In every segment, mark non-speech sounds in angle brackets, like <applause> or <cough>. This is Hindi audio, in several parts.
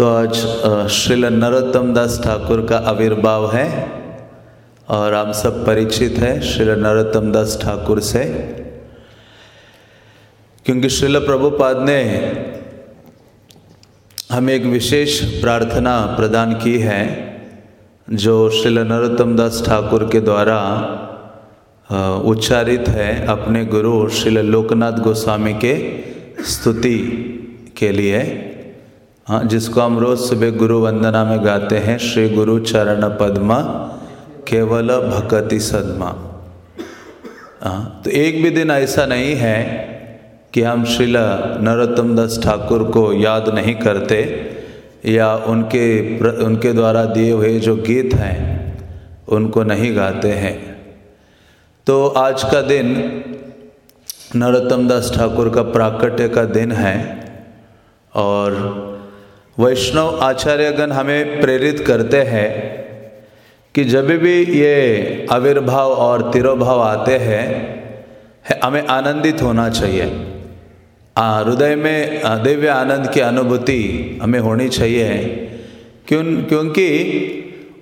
तो आज श्रील नरोत्तम दास ठाकुर का आविर्भाव है और हम सब परिचित हैं श्रील नरोत्तम दास ठाकुर से। क्योंकि श्रील प्रभुपाद ने हमें एक विशेष प्रार्थना प्रदान की है, जो श्रील नरोत्तम दास ठाकुर के द्वारा उच्चारित है अपने गुरु श्रील लोकनाथ गोस्वामी के स्तुति के लिए। हाँ जिसको हम रोज़ सुबह गुरु वंदना में गाते हैं, श्री गुरु चरण पद्मा, केवल भक्ति सदमा। हाँ तो एक भी दिन ऐसा नहीं है कि हम श्रील नरोत्तम दास ठाकुर को याद नहीं करते या उनके उनके द्वारा दिए हुए जो गीत हैं, उनको नहीं गाते हैं। तो आज का दिन नरोत्तम दास ठाकुर का प्राकट्य का दिन है और वैष्णव आचार्यगण हमें प्रेरित करते हैं कि जब भी ये आविर्भाव और तिरोभाव आते हैं हमें आनंदित होना चाहिए। हृदय में दिव्य आनंद की अनुभूति हमें होनी चाहिए। क्यों, क्योंकि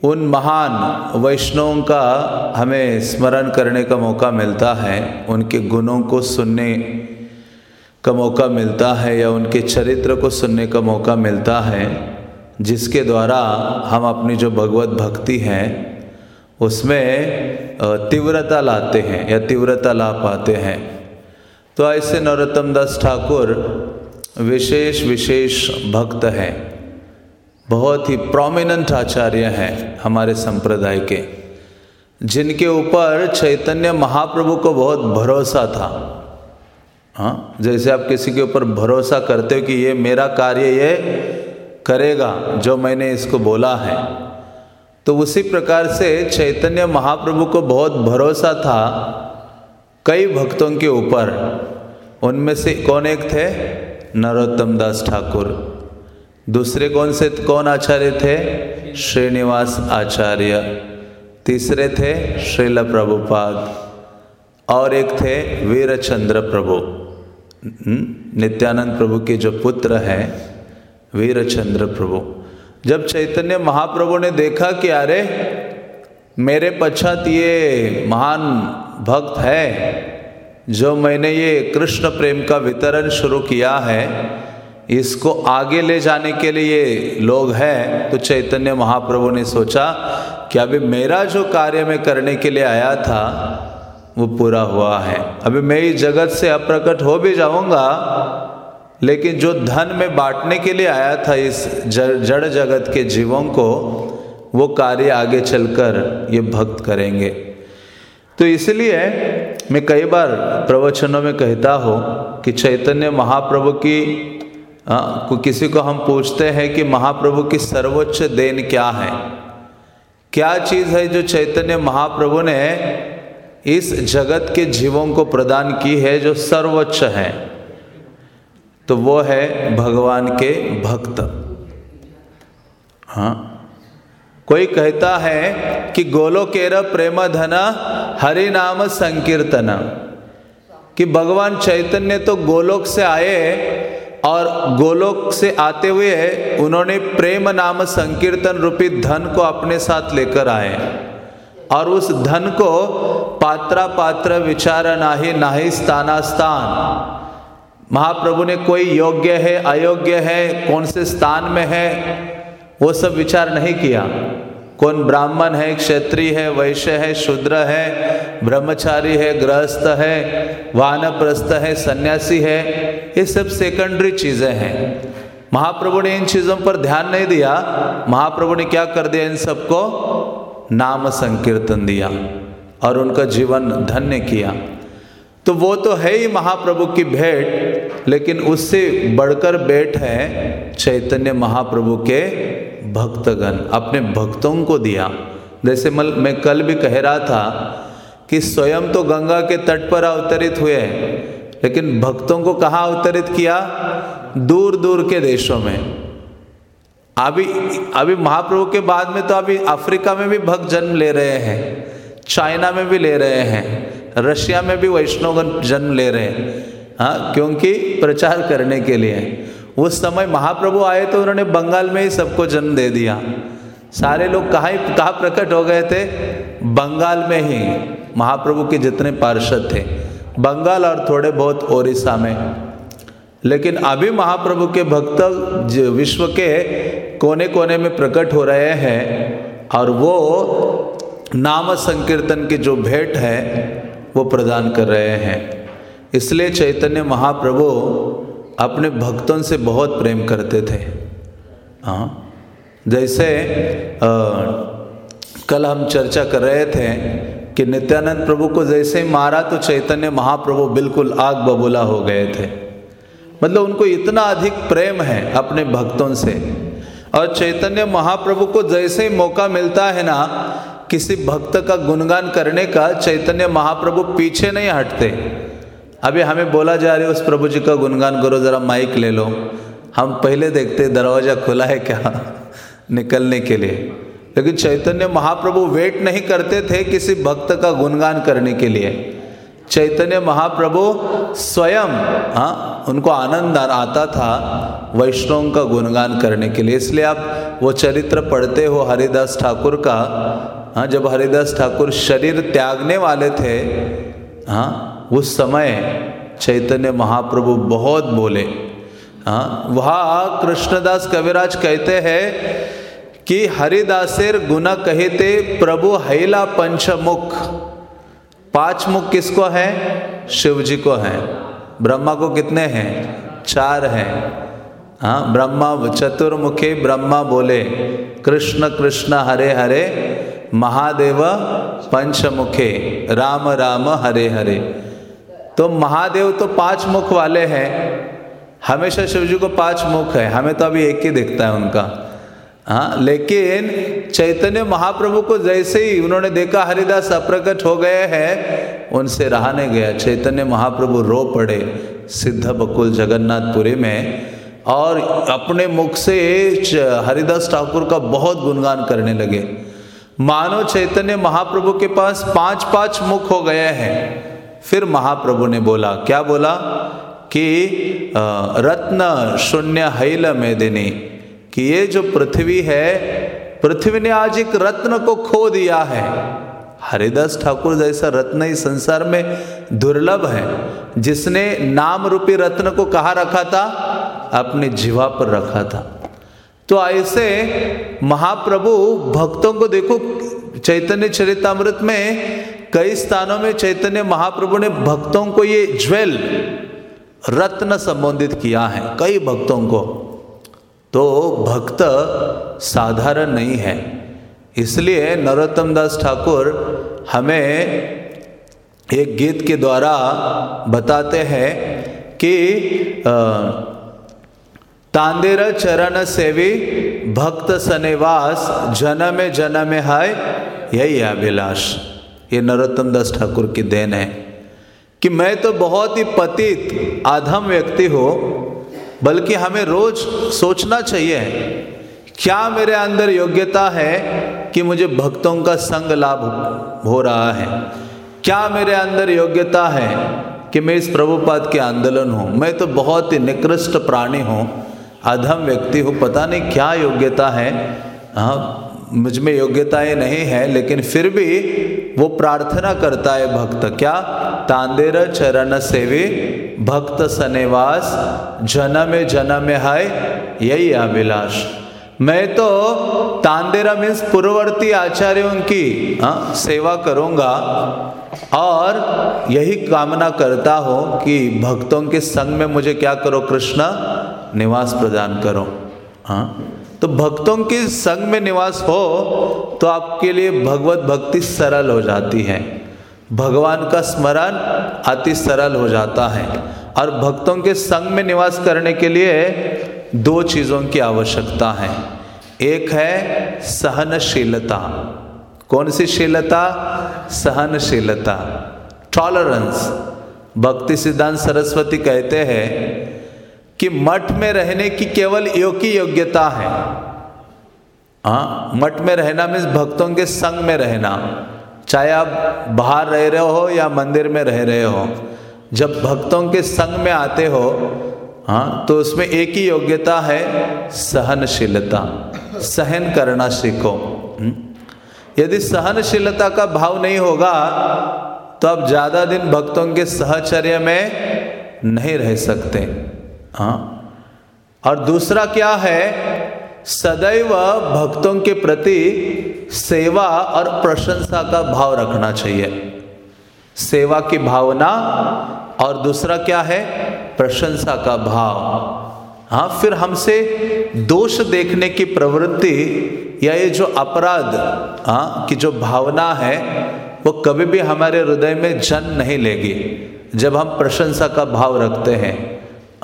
उन महान वैष्णवों का हमें स्मरण करने का मौका मिलता है, उनके गुणों को सुनने का मौका मिलता है या उनके चरित्र को सुनने का मौका मिलता है, जिसके द्वारा हम अपनी जो भगवत भक्ति है, उसमें तीव्रता लाते हैं या तीव्रता ला पाते हैं। तो ऐसे नरोत्तम दास ठाकुर विशेष विशेष भक्त हैं। बहुत ही प्रोमिनेंट आचार्य हैं हमारे संप्रदाय के, जिनके ऊपर चैतन्य महाप्रभु को बहुत भरोसा था। हाँ जैसे आप किसी के ऊपर भरोसा करते हो कि ये मेरा कार्य ये करेगा, जो मैंने इसको बोला है तो उसी प्रकार से चैतन्य महाप्रभु को बहुत भरोसा था कई भक्तों के ऊपर। उनमें से कौन एक थे? नरोत्तम दास ठाकुर। दूसरे कौन से? कौन आचार्य थे? श्रीनिवास आचार्य। तीसरे थे श्रील प्रभुपाद। और एक थे वीरचंद्र प्रभु। नित्यानंद प्रभु के जो पुत्र हैं, वीरचंद्र प्रभु। जब चैतन्य महाप्रभु ने देखा कि अरे, मेरे पश्चात ये महान भक्त है, जो मैंने ये कृष्ण प्रेम का वितरण शुरू किया है, इसको आगे ले जाने के लिए ये लोग हैं तो चैतन्य महाप्रभु ने सोचा कि अभी मेरा जो कार्य मैं करने के लिए आया था वो पूरा हुआ है। अभी मैं इस जगत से अप्रकट हो भी जाऊँगा, लेकिन जो धन में बांटने के लिए आया था इस जड़ जगत के जीवों को, वो कार्य आगे चलकर ये भक्त करेंगे। तो इसलिए मैं कई बार प्रवचनों में कहता हूँ कि चैतन्य महाप्रभु की हाँ किसी को हम पूछते हैं कि महाप्रभु की सर्वोच्च देन क्या है? क्या चीज़ है जो चैतन्य महाप्रभु ने इस जगत के जीवों को प्रदान की है जो सर्वोच्च है। तो वो है भगवान के भक्त। हाँ। कोई कहता है कि गोलोकेर प्रेम धन हरि नाम संकीर्तन। कि भगवान चैतन्य तो गोलोक से आए और गोलोक से आते हुए उन्होंने प्रेम नाम संकीर्तन रूपी धन को अपने साथ लेकर आए। और उस धन को पात्रा पात्र विचार नाही नाही स्थाना स्थान महाप्रभु ने कोई योग्य है, अयोग्य है, कौन से स्थान में है, वो सब विचार नहीं किया। कौन ब्राह्मण है, क्षत्रिय है, वैश्य है, शूद्र है, ब्रह्मचारी है, गृहस्थ है, वानप्रस्थ है, सन्यासी है, ये सब सेकेंडरी चीज़ें हैं। महाप्रभु ने इन चीज़ों पर ध्यान नहीं दिया। महाप्रभु ने क्या कर दिया इन सबको? नाम संकीर्तन दिया और उनका जीवन धन्य किया। तो वो तो है ही महाप्रभु की भेंट, लेकिन उससे बढ़कर भेंट है चैतन्य महाप्रभु के भक्तगण, अपने भक्तों को दिया। जैसे मल, मैं कल भी कह रहा था कि स्वयं तो गंगा के तट पर अवतरित हुए लेकिन भक्तों को कहाँ अवतरित किया? दूर दूर के देशों में। अभी अभी महाप्रभु के बाद में तो अभी अफ्रीका में भी भक्त जन्म ले रहे हैं, चाइना में भी ले रहे हैं, रशिया में भी वैष्णव जन्म ले रहे हैं हाँ क्योंकि प्रचार करने के लिए। उस समय महाप्रभु आए तो उन्होंने बंगाल में ही सबको जन्म दे दिया। सारे लोग कहाँ कहाँ प्रकट हो गए थे? बंगाल में ही। महाप्रभु के जितने पार्षद थे। बंगाल और थोड़े बहुत ओडिशा में। लेकिन अभी महाप्रभु के भक्त विश्व के कोने कोने में प्रकट हो रहे हैं और वो नाम संकीर्तन की जो भेंट है वो प्रदान कर रहे हैं। इसलिए चैतन्य महाप्रभु अपने भक्तों से बहुत प्रेम करते थे। हाँ। जैसे आ, कल हम चर्चा कर रहे थे कि नित्यानंद प्रभु को जैसे ही मारा तो चैतन्य महाप्रभु बिल्कुल आग बबूला हो गए थे। मतलब उनको इतना अधिक प्रेम है अपने भक्तों से। और चैतन्य महाप्रभु को जैसे ही मौका मिलता है ना, किसी भक्त का गुणगान करने का चैतन्य महाप्रभु पीछे नहीं हटते। अभी हमें बोला जा रहा है, उस प्रभु जी का गुणगान करो, जरा माइक ले लो। हम पहले देखते दरवाज़ा खुला है क्या <laughs> निकलने के लिए। लेकिन चैतन्य महाप्रभु वेट नहीं करते थे किसी भक्त का गुणगान करने के लिए। चैतन्य महाप्रभु स्वयं हाँ उनको आनंद आता था वैष्णव का गुणगान करने के लिए। इसलिए आप वो चरित्र पढ़ते हो हरिदास ठाकुर का हाँ जब हरिदास ठाकुर शरीर त्यागने वाले थे हाँ उस समय चैतन्य महाप्रभु बहुत बोले। हाँ वहाँ कृष्णदास कविराज कहते हैं कि हरिदासेर गुना कहते, प्रभु हैला पंचमुख। पाँच मुख किसको है? शिव जी को है। ब्रह्मा को कितने हैं? चार हैं। हाँ ब्रह्मा चतुर्मुखी, ब्रह्मा बोले, कृष्ण कृष्ण, हरे हरे, महादेव, पंचमुखे, राम राम, हरे हरे। तो महादेव तो पाँच मुख वाले हैं। हमेशा शिव जी को पाँच मुख है। हमें तो अभी एक ही दिखता है उनका। हाँ लेकिन चैतन्य महाप्रभु को जैसे ही उन्होंने देखा, हरिदास अप्रकट हो गए हैं, उनसे रहा नहीं गया। चैतन्य महाप्रभु रो पड़े सिद्ध बकुल जगन्नाथपुरी में और अपने मुख से हरिदास ठाकुर का बहुत गुणगान करने लगे। मानो चैतन्य महाप्रभु के पास पाँच पाँच मुख हो गए हैं। फिर महाप्रभु ने बोला, क्या बोला? कि रत्न शून्य हैल मेदिनी। कि ये जो पृथ्वी है, पृथ्वी ने आज एक रत्न को खो दिया है। हरिदास ठाकुर जैसा रत्न इस संसार में दुर्लभ है। जिसने नाम रूपी रत्न को कहा रखा था? अपने जीवा पर रखा था। तो ऐसे महाप्रभु भक्तों को देखो, चैतन्य चरितमृत में कई स्थानों में चैतन्य महाप्रभु ने भक्तों को ये ज्वेल, रत्न संबोधित किया है, कई भक्तों को। तो भक्त साधारण नहीं है। इसलिए नरोत्तम दास ठाकुर हमें एक गीत के द्वारा बताते हैं कि तांदेर चरण सेवी भक्त सनिवास जन्म जन्म है यही अभिलाष। ये नरोत्तम दास ठाकुर की देन है। कि मैं तो बहुत ही पतित, आधम व्यक्ति हो बल्कि हमें रोज सोचना चाहिए, क्या मेरे अंदर योग्यता है कि मुझे भक्तों का संग लाभ हो रहा है? क्या मेरे अंदर योग्यता है कि मैं इस प्रभुपाद के आंदोलन हूँ? मैं तो बहुत ही निकृष्ट प्राणी हूँ, अधम व्यक्ति हूँ, पता नहीं क्या योग्यता है। हाँ मुझमें योग्यताएँ नहीं है, लेकिन फिर भी वो प्रार्थना करता है भक्त, क्या तांदेर चरण सेवी भक्त सनेवास जन्म जन्म है यही अभिलाष। मैं तो तांदेरा मीन्स पूर्ववर्ती आचार्यों की आ, हाँ, सेवा करूँगा और यही कामना करता हूँ कि भक्तों के संग में मुझे क्या करो कृष्ण निवास प्रदान करो। हाँ तो भक्तों के संग में निवास हो तो आपके लिए भगवत भक्ति सरल हो जाती है। भगवान का स्मरण अति सरल हो जाता है और भक्तों के संग में निवास करने के लिए दो चीज़ों की आवश्यकता है। एक है सहनशीलता। कौन सी शीलता? सहनशीलता। टॉलरेंस भक्ति सिद्धांत सरस्वती कहते हैं कि मठ में रहने की केवल योग योग्यता है। हाँ मठ में रहना मीन्स भक्तों के संग में रहना। चाहे आप बाहर रह रहे हो या मंदिर में रह रहे हो, जब भक्तों के संग में आते हो हाँ तो उसमें एक ही योग्यता है, सहनशीलता। सहन करना सीखो। हम्म? यदि सहनशीलता का भाव नहीं होगा तो आप ज़्यादा दिन भक्तों के सहचर्य में नहीं रह सकते। हाँ। और दूसरा क्या है, सदैव भक्तों के प्रति सेवा और प्रशंसा का भाव रखना चाहिए। सेवा की भावना और दूसरा क्या है? प्रशंसा का भाव। हाँ फिर हमसे दोष देखने की प्रवृत्ति या ये जो अपराध हाँ की जो भावना है, वो कभी भी हमारे हृदय में जन्म नहीं लेगी, जब हम प्रशंसा का भाव रखते हैं।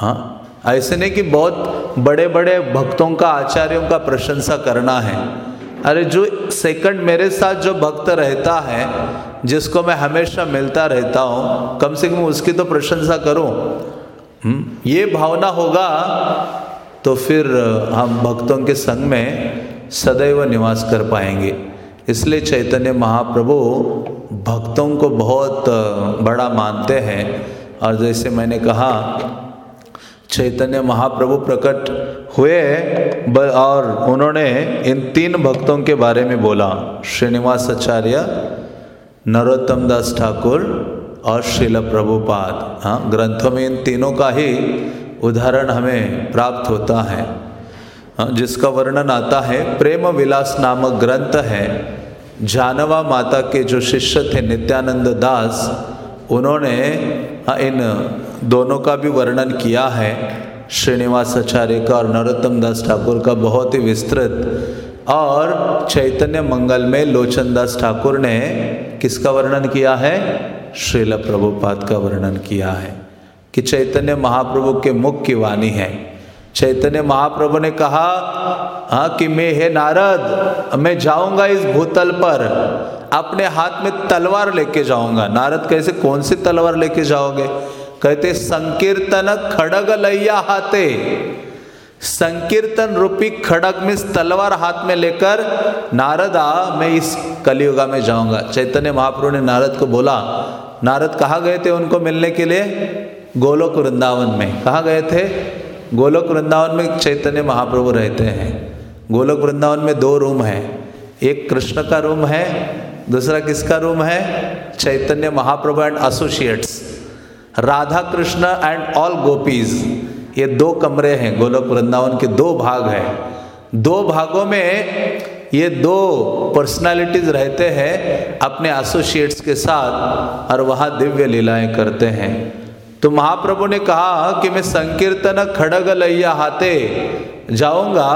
हाँ ऐसे नहीं कि बहुत बड़े बड़े भक्तों का, आचार्यों का प्रशंसा करना है। अरे जो सेकंड मेरे साथ जो भक्त रहता है जिसको मैं हमेशा मिलता रहता हूँ कम से कम उसकी तो प्रशंसा करूँ? हम्म, ये भावना होगा तो फिर हम भक्तों के संग में सदैव निवास कर पाएँगे। इसलिए चैतन्य महाप्रभु भक्तों को बहुत बड़ा मानते हैं। और जैसे मैंने कहा चैतन्य महाप्रभु प्रकट हुए और उन्होंने इन तीन भक्तों के बारे में बोला श्रीनिवास आचार्य नरोत्तम दास ठाकुर और शिल प्रभुपाद। हाँ ग्रंथों में इन तीनों का ही उदाहरण हमें प्राप्त होता है। हाँ, जिसका वर्णन आता है प्रेम विलास नामक ग्रंथ है। जानवा माता के जो शिष्य थे नित्यानंद दास उन्होंने हाँ, इन दोनों का भी वर्णन किया है। श्रीनिवास आचार्य का और नरोत्तम दास ठाकुर का बहुत ही विस्तृत और चैतन्य मंगल में लोचन दास ठाकुर ने किसका वर्णन किया है? श्रील प्रभुपाद का वर्णन किया है कि चैतन्य महाप्रभु के मुख की वाणी है। चैतन्य महाप्रभु ने कहा हाँ कि मैं हे नारद, मैं जाऊँगा इस भूतल पर। अपने हाथ में तलवार लेके जाऊँगा। नारद, कैसे कौन सी तलवार लेके जाओगे? कहते, संकीर्तन खड़ग लैया हाथे। संकीर्तन रूपी खड़ग में तलवार हाथ में लेकर, नारदा, मैं इस कलियुगा में जाऊँगा। चैतन्य महाप्रभु ने नारद को बोला, नारद, कहाँ गए थे उनको मिलने के लिए? गोलोक वृंदावन में। कहाँ गए थे? गोलोक वृंदावन में चैतन्य महाप्रभु रहते हैं। गोलोक वृंदावन में दो रूम है। एक कृष्ण का रूम है, दूसरा किसका रूम है? Chaitanya Mahaprabhu and associates Radha Krishna and all gopis ये दो कमरे हैं, गोलोक वृंदावन के दो भाग हैं। दो भागों में ये दो पर्सनालिटीज रहते हैं, अपने एसोसिएट्स के साथ, और वहाँ दिव्य लीलाएँ करते हैं। तो महाप्रभु ने कहा कि मैं संकीर्तन खड़ग लैया हाथे, जाऊँगा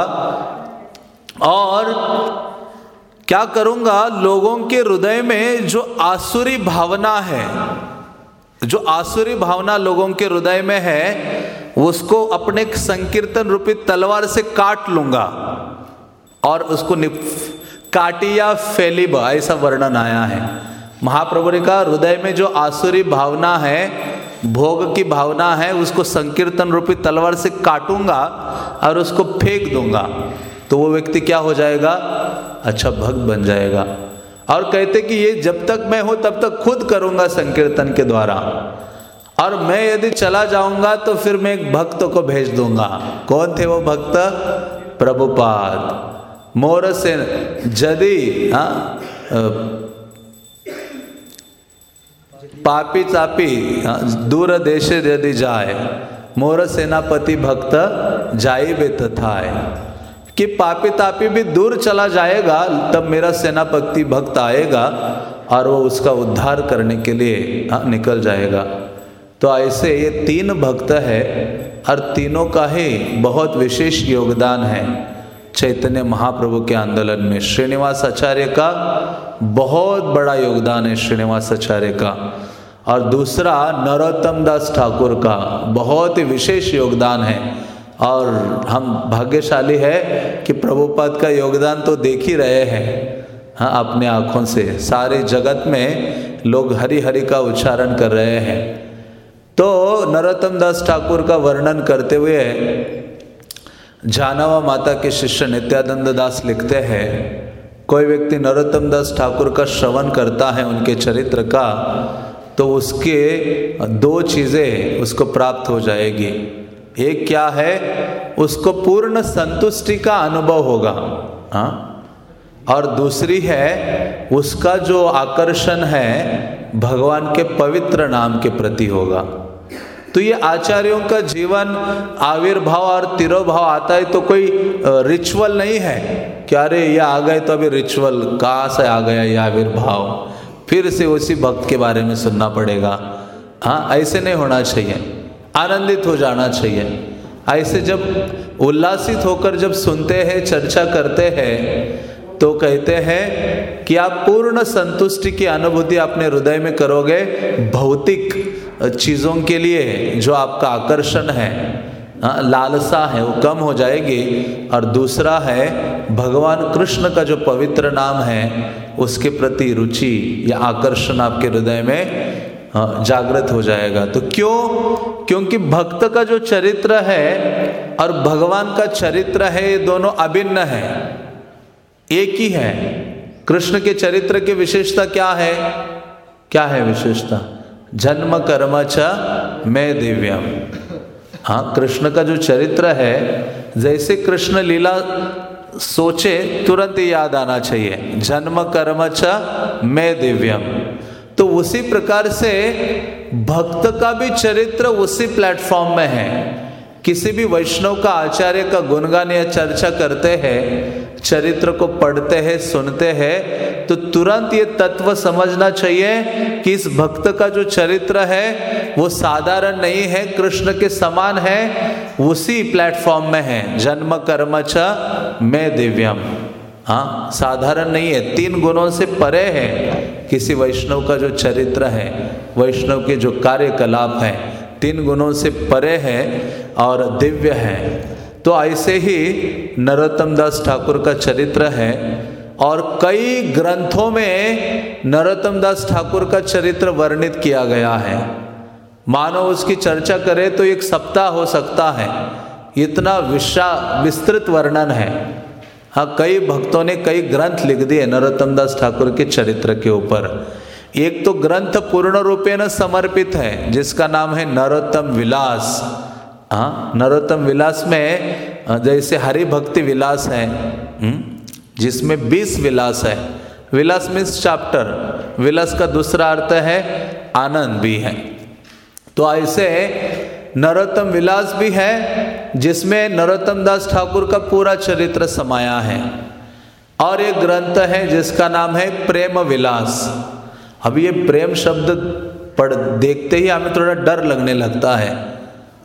और क्या करूँगा? लोगों के हृदय में जो आसुरी भावना है जो आसुरी भावना लोगों के हृदय में है, उसको अपने संकीर्तन रूपी तलवार से काट लूँगा और उसको काटी या फैलिब ऐसा वर्णन आया है। महाप्रभु ने कहा, हृदय में जो आसुरी भावना है, भोग की भावना है, उसको संकीर्तन रूपी तलवार से काटूँगा और उसको फेंक दूँगा। तो वो व्यक्ति क्या हो जाएगा? अच्छा भक्त बन जाएगा। और कहते कि ये जब तक मैं हूँ तब तक खुद करूँगा संकीर्तन के द्वारा। और मैं यदि चला जाऊँगा तो फिर मैं एक भक्त को भेज दूँगा। कौन थे वो भक्त? प्रभुपाद। मोर से जदि हाँ पापी चापी हाँ, दूर देश यदि जाए मोर सेनापति भक्त जाई बे तथाए कि पापी तापी भी दूर चला जाएगा, तब मेरा सेनापति भक्त आएगा और वो उसका उद्धार करने के लिए निकल जाएगा। तो ऐसे ये तीन भक्त है और तीनों का ही बहुत विशेष योगदान है चैतन्य महाप्रभु के आंदोलन में। श्रीनिवास आचार्य का बहुत बड़ा योगदान है श्रीनिवास आचार्य का। और दूसरा नरोत्तम दास ठाकुर का बहुत ही विशेष योगदान है। और हम भाग्यशाली है कि प्रभुपद का योगदान तो देख ही रहे हैं। हाँ अपने आँखों से। सारे जगत में लोग हरि हरि का उच्चारण कर रहे हैं। तो नरोत्तम दास ठाकुर का वर्णन करते हुए जानवा माता के शिष्य नित्यानंद दास लिखते हैं, कोई व्यक्ति नरोत्तम दास ठाकुर का श्रवण करता है उनके चरित्र का तो उसके दो चीज़ें उसको प्राप्त हो जाएगी। एक क्या है? उसको पूर्ण संतुष्टि का अनुभव होगा। हाँ? और दूसरी है, उसका जो आकर्षण है, भगवान के पवित्र नाम के प्रति होगा। तो ये आचार्यों का जीवन, आविर्भाव और तिरोभाव आता है तो कोई रिचुअल नहीं है। क्या अरे, ये आ गए तो अभी रिचुअल कहाँ से आ गया ये आविर्भाव? फिर से उसी भक्त के बारे में सुनना पड़ेगा। हाँ ऐसे नहीं होना चाहिए। आनंदित हो जाना चाहिए। ऐसे जब उल्लासित होकर जब सुनते हैं, चर्चा करते हैं तो कहते हैं कि आप पूर्ण संतुष्टि की अनुभूति अपने हृदय में करोगे भौतिक चीज़ों के लिए जो आपका आकर्षण है। लालसा है, वो कम हो जाएगी। और दूसरा है, भगवान कृष्ण का जो पवित्र नाम है, उसके प्रति रुचि या आकर्षण आपके हृदय में जागृत हो जाएगा। तो क्यों? क्योंकि भक्त का जो चरित्र है और भगवान का चरित्र है, ये दोनों अभिन्न है। एक ही है। कृष्ण के चरित्र की विशेषता क्या है? क्या है विशेषता? जन्म, कर्म च मैं दिव्यम। हाँ कृष्ण का जो चरित्र है, जैसे कृष्ण लीला सोचे, तुरंत याद आना चाहिए। जन्म, कर्म च मैं दिव्यम। तो उसी प्रकार से भक्त का भी चरित्र उसी प्लेटफॉर्म में है। किसी भी वैष्णव का आचार्य का गुणगान या चर्चा करते हैं, चरित्र को पढ़ते हैं, सुनते हैं तो तुरंत ये तत्व समझना चाहिए कि इस भक्त का जो चरित्र है, वो साधारण नहीं है, कृष्ण के समान है, उसी प्लेटफॉर्म में है। जन्म कर्म च मैं दिव्यम। हाँ साधारण नहीं है। तीन गुणों से परे है किसी वैष्णव का जो चरित्र है, वैष्णव के जो कार्यकलाप है, तीन गुणों से परे है और दिव्य है। तो ऐसे ही नरोत्तम दास ठाकुर का चरित्र है और कई ग्रंथों में नरोत्तम दास ठाकुर का चरित्र वर्णित किया गया है। मानो उसकी चर्चा करे तो एक सप्ताह हो सकता है। इतना विशा विस्तृत वर्णन है। हाँ कई भक्तों ने कई ग्रंथ लिख दिए नरोत्तम दास ठाकुर के चरित्र के ऊपर। एक तो ग्रंथ पूर्ण रूपेण समर्पित है जिसका नाम है नरोत्तम विलास। हाँ नरोत्तम विलास में जैसे हरि भक्ति विलास है हम्म, जिसमें 20 विलास है। विलास मीन्स चैप्टर। विलास का दूसरा अर्थ है आनंद भी है। तो ऐसे नरोत्तम विलास भी है जिसमें नरोत्तम दास ठाकुर का पूरा चरित्र समाया है। और एक ग्रंथ है जिसका नाम है प्रेम विलास। अब ये प्रेम शब्द पढ़, देखते ही हमें थोड़ा डर लगने लगता है।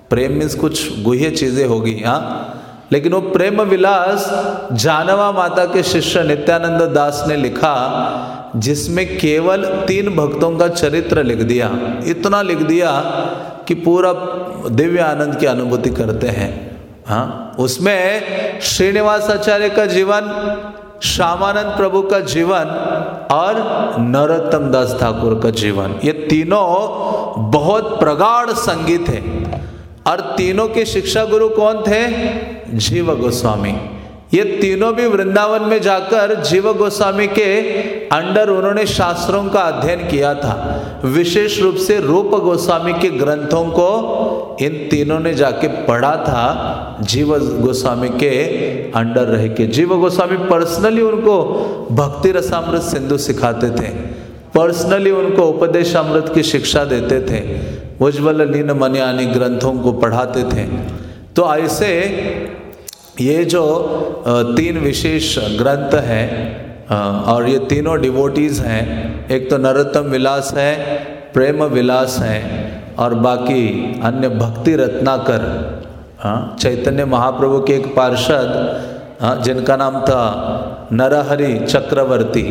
प्रेम मीन्स कुछ गुह्य चीज़ें होगी हाँ? लेकिन वो प्रेम विलास जानवा माता के शिष्य नित्यानंद दास ने लिखा, जिसमें केवल तीन भक्तों का चरित्र लिख दिया। इतना लिख दिया कि पूरा दिव्य आनंद की अनुभूति करते हैं। हाँ उसमें श्रीनिवास आचार्य का जीवन, श्यामानंद प्रभु का जीवन और नरोत्तम दास ठाकुर का जीवन, ये तीनों बहुत प्रगाढ़ संगीत है। और तीनों के शिक्षा गुरु कौन थे? जीव गोस्वामी। ये तीनों भी वृंदावन में जाकर जीव गोस्वामी के अंडर उन्होंने शास्त्रों का अध्ययन किया था। विशेष रूप से रूप गोस्वामी के ग्रंथों को इन तीनों ने जाके पढ़ा था, जीव गोस्वामी के अंडर रह के। जीव गोस्वामी पर्सनली उनको भक्ति रसामृत सिंधु सिखाते थे। पर्सनली उनको उपदेश अमृत की शिक्षा देते थे। उज्ज्वल लीन मनियानी ग्रंथों को पढ़ाते थे। तो ऐसे ये जो तीन विशेष ग्रंथ हैं और ये तीनों डिवोटीज हैं, एक तो नरोत्तम विलास है, प्रेम विलास है, और बाकी अन्य भक्ति रत्नाकर चैतन्य महाप्रभु के एक पार्षद जिनका नाम था नरहरि चक्रवर्ती।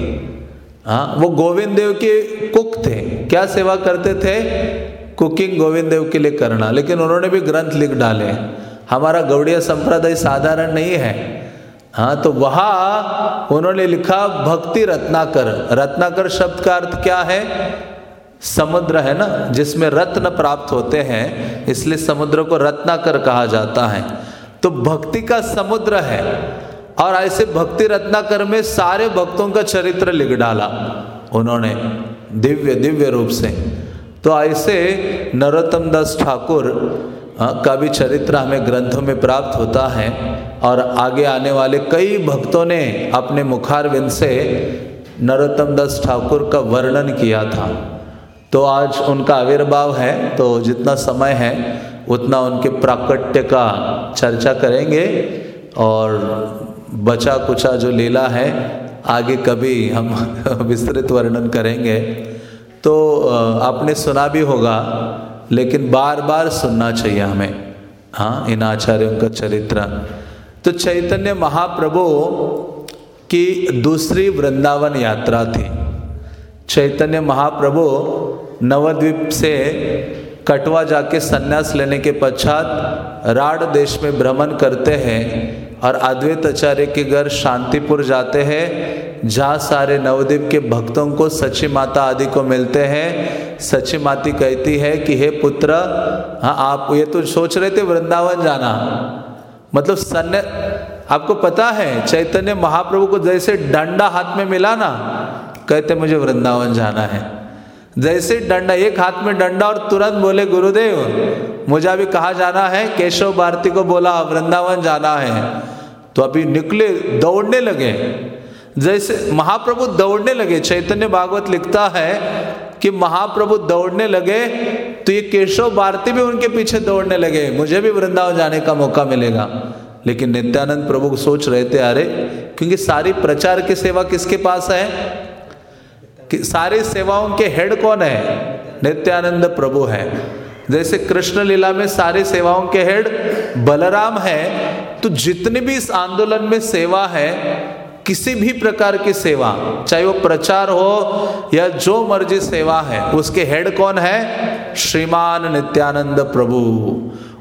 हाँ वो गोविंद देव के कुक थे। क्या सेवा करते थे? कुकिंग गोविंद देव के लिए करना। लेकिन उन्होंने भी ग्रंथ लिख डाले। हमारा गौड़िया संप्रदाय साधारण नहीं है। हाँ तो वहाँ उन्होंने लिखा, भक्ति रत्नाकर। रत्नाकर शब्द का अर्थ क्या है? समुद्र है ना, जिसमें रत्न प्राप्त होते हैं, इसलिए समुद्र को रत्नाकर कहा जाता है। तो भक्ति का समुद्र है, और ऐसे भक्ति रत्नाकर में सारे भक्तों का चरित्र लिख डाला उन्होंने, दिव्य दिव्य रूप से। तो ऐसे नरोत्तम दास ठाकुर का भी चरित्र हमें ग्रंथों में प्राप्त होता है और आगे आने वाले कई भक्तों ने अपने मुखारविंद से नरोत्तम दास ठाकुर का वर्णन किया था। तो आज उनका आविर्भाव है तो जितना समय है, उतना उनके प्राकट्य का चर्चा करेंगे और बचा कुचा जो लीला है, आगे कभी हम <laughs> विस्तृत वर्णन करेंगे। तो आपने सुना भी होगा लेकिन बार बार सुनना चाहिए हमें। हाँ इन आचार्यों का चरित्र। तो चैतन्य महाप्रभु की दूसरी वृंदावन यात्रा थी। चैतन्य महाप्रभु नवद्वीप से कटवा जाके सन्यास लेने के पश्चात राड देश में भ्रमण करते हैं। और अद्वैत आचार्य के घर शांतिपुर जाते हैं, जहाँ सारे नवद्वीप के भक्तों को सची माता आदि को मिलते हैं। सची माती कहती है कि, हे पुत्र हाँ आप ये तो सोच रहे थे वृंदावन जाना। मतलब सन्या आपको पता है, चैतन्य महाप्रभु को जैसे डंडा हाथ में मिला ना, कहते, मुझे वृंदावन जाना है। जैसे डंडा, एक हाथ में डंडा और तुरंत बोले, गुरुदेव, मुझे अभी कहा जाना है? केशव भारती को बोला, वृंदावन जाना है। तो अभी निकले, दौड़ने लगे। जैसे महाप्रभु दौड़ने लगे, चैतन्य भागवत लिखता है कि महाप्रभु दौड़ने लगे तो ये केशव भारती भी उनके पीछे दौड़ने लगे। मुझे भी वृंदावन जाने का मौका मिलेगा। लेकिन नित्यानंद प्रभु सोच रहे थे, अरे, क्योंकि सारी प्रचार की सेवा किसके पास है? कि सारी सेवाओं के हेड कौन है? नित्यानंद प्रभु है। जैसे कृष्ण लीला में सारी सेवाओं के हेड बलराम है तो जितनी भी इस आंदोलन में सेवा है, किसी भी प्रकार की सेवा, चाहे वो प्रचार हो या जो मर्ज़ी सेवा है, उसके हेड कौन है? श्रीमान नित्यानंद प्रभु।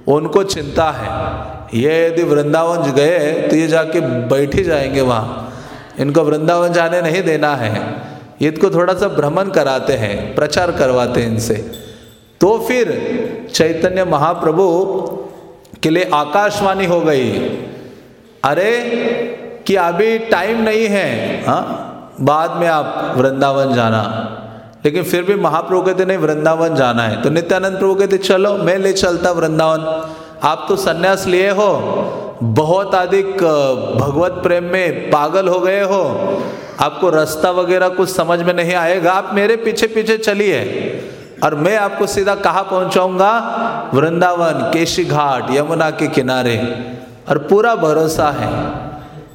उनको चिंता है। ये यदि वृंदावन गए तो ये जाके बैठ ही जाएँगे वहाँ। इनको वृंदावन जाने नहीं देना है। ये इनको थोड़ा सा भ्रमण कराते हैं, प्रचार करवाते हैं इनसे। तो फिर चैतन्य महाप्रभु के लिए आकाशवाणी हो गई। अरे, कि अभी टाइम नहीं है हाँ? बाद में आप वृंदावन जाना। लेकिन फिर भी महाप्रभु कहते, नहीं, वृंदावन जाना है। तो नित्यानंद प्रभु कहते, चलो, मैं ले चलता वृंदावन। आप तो सन्यास लिए हो। बहुत अधिक भगवत प्रेम में पागल हो गए हो। आपको रास्ता वगैरह कुछ समझ में नहीं आएगा। आप मेरे पीछे पीछे चलिए। और मैं आपको सीधा कहाँ पहुंचाऊँगा? वृंदावन, केशी घाट, यमुना के किनारे। और पूरा भरोसा है।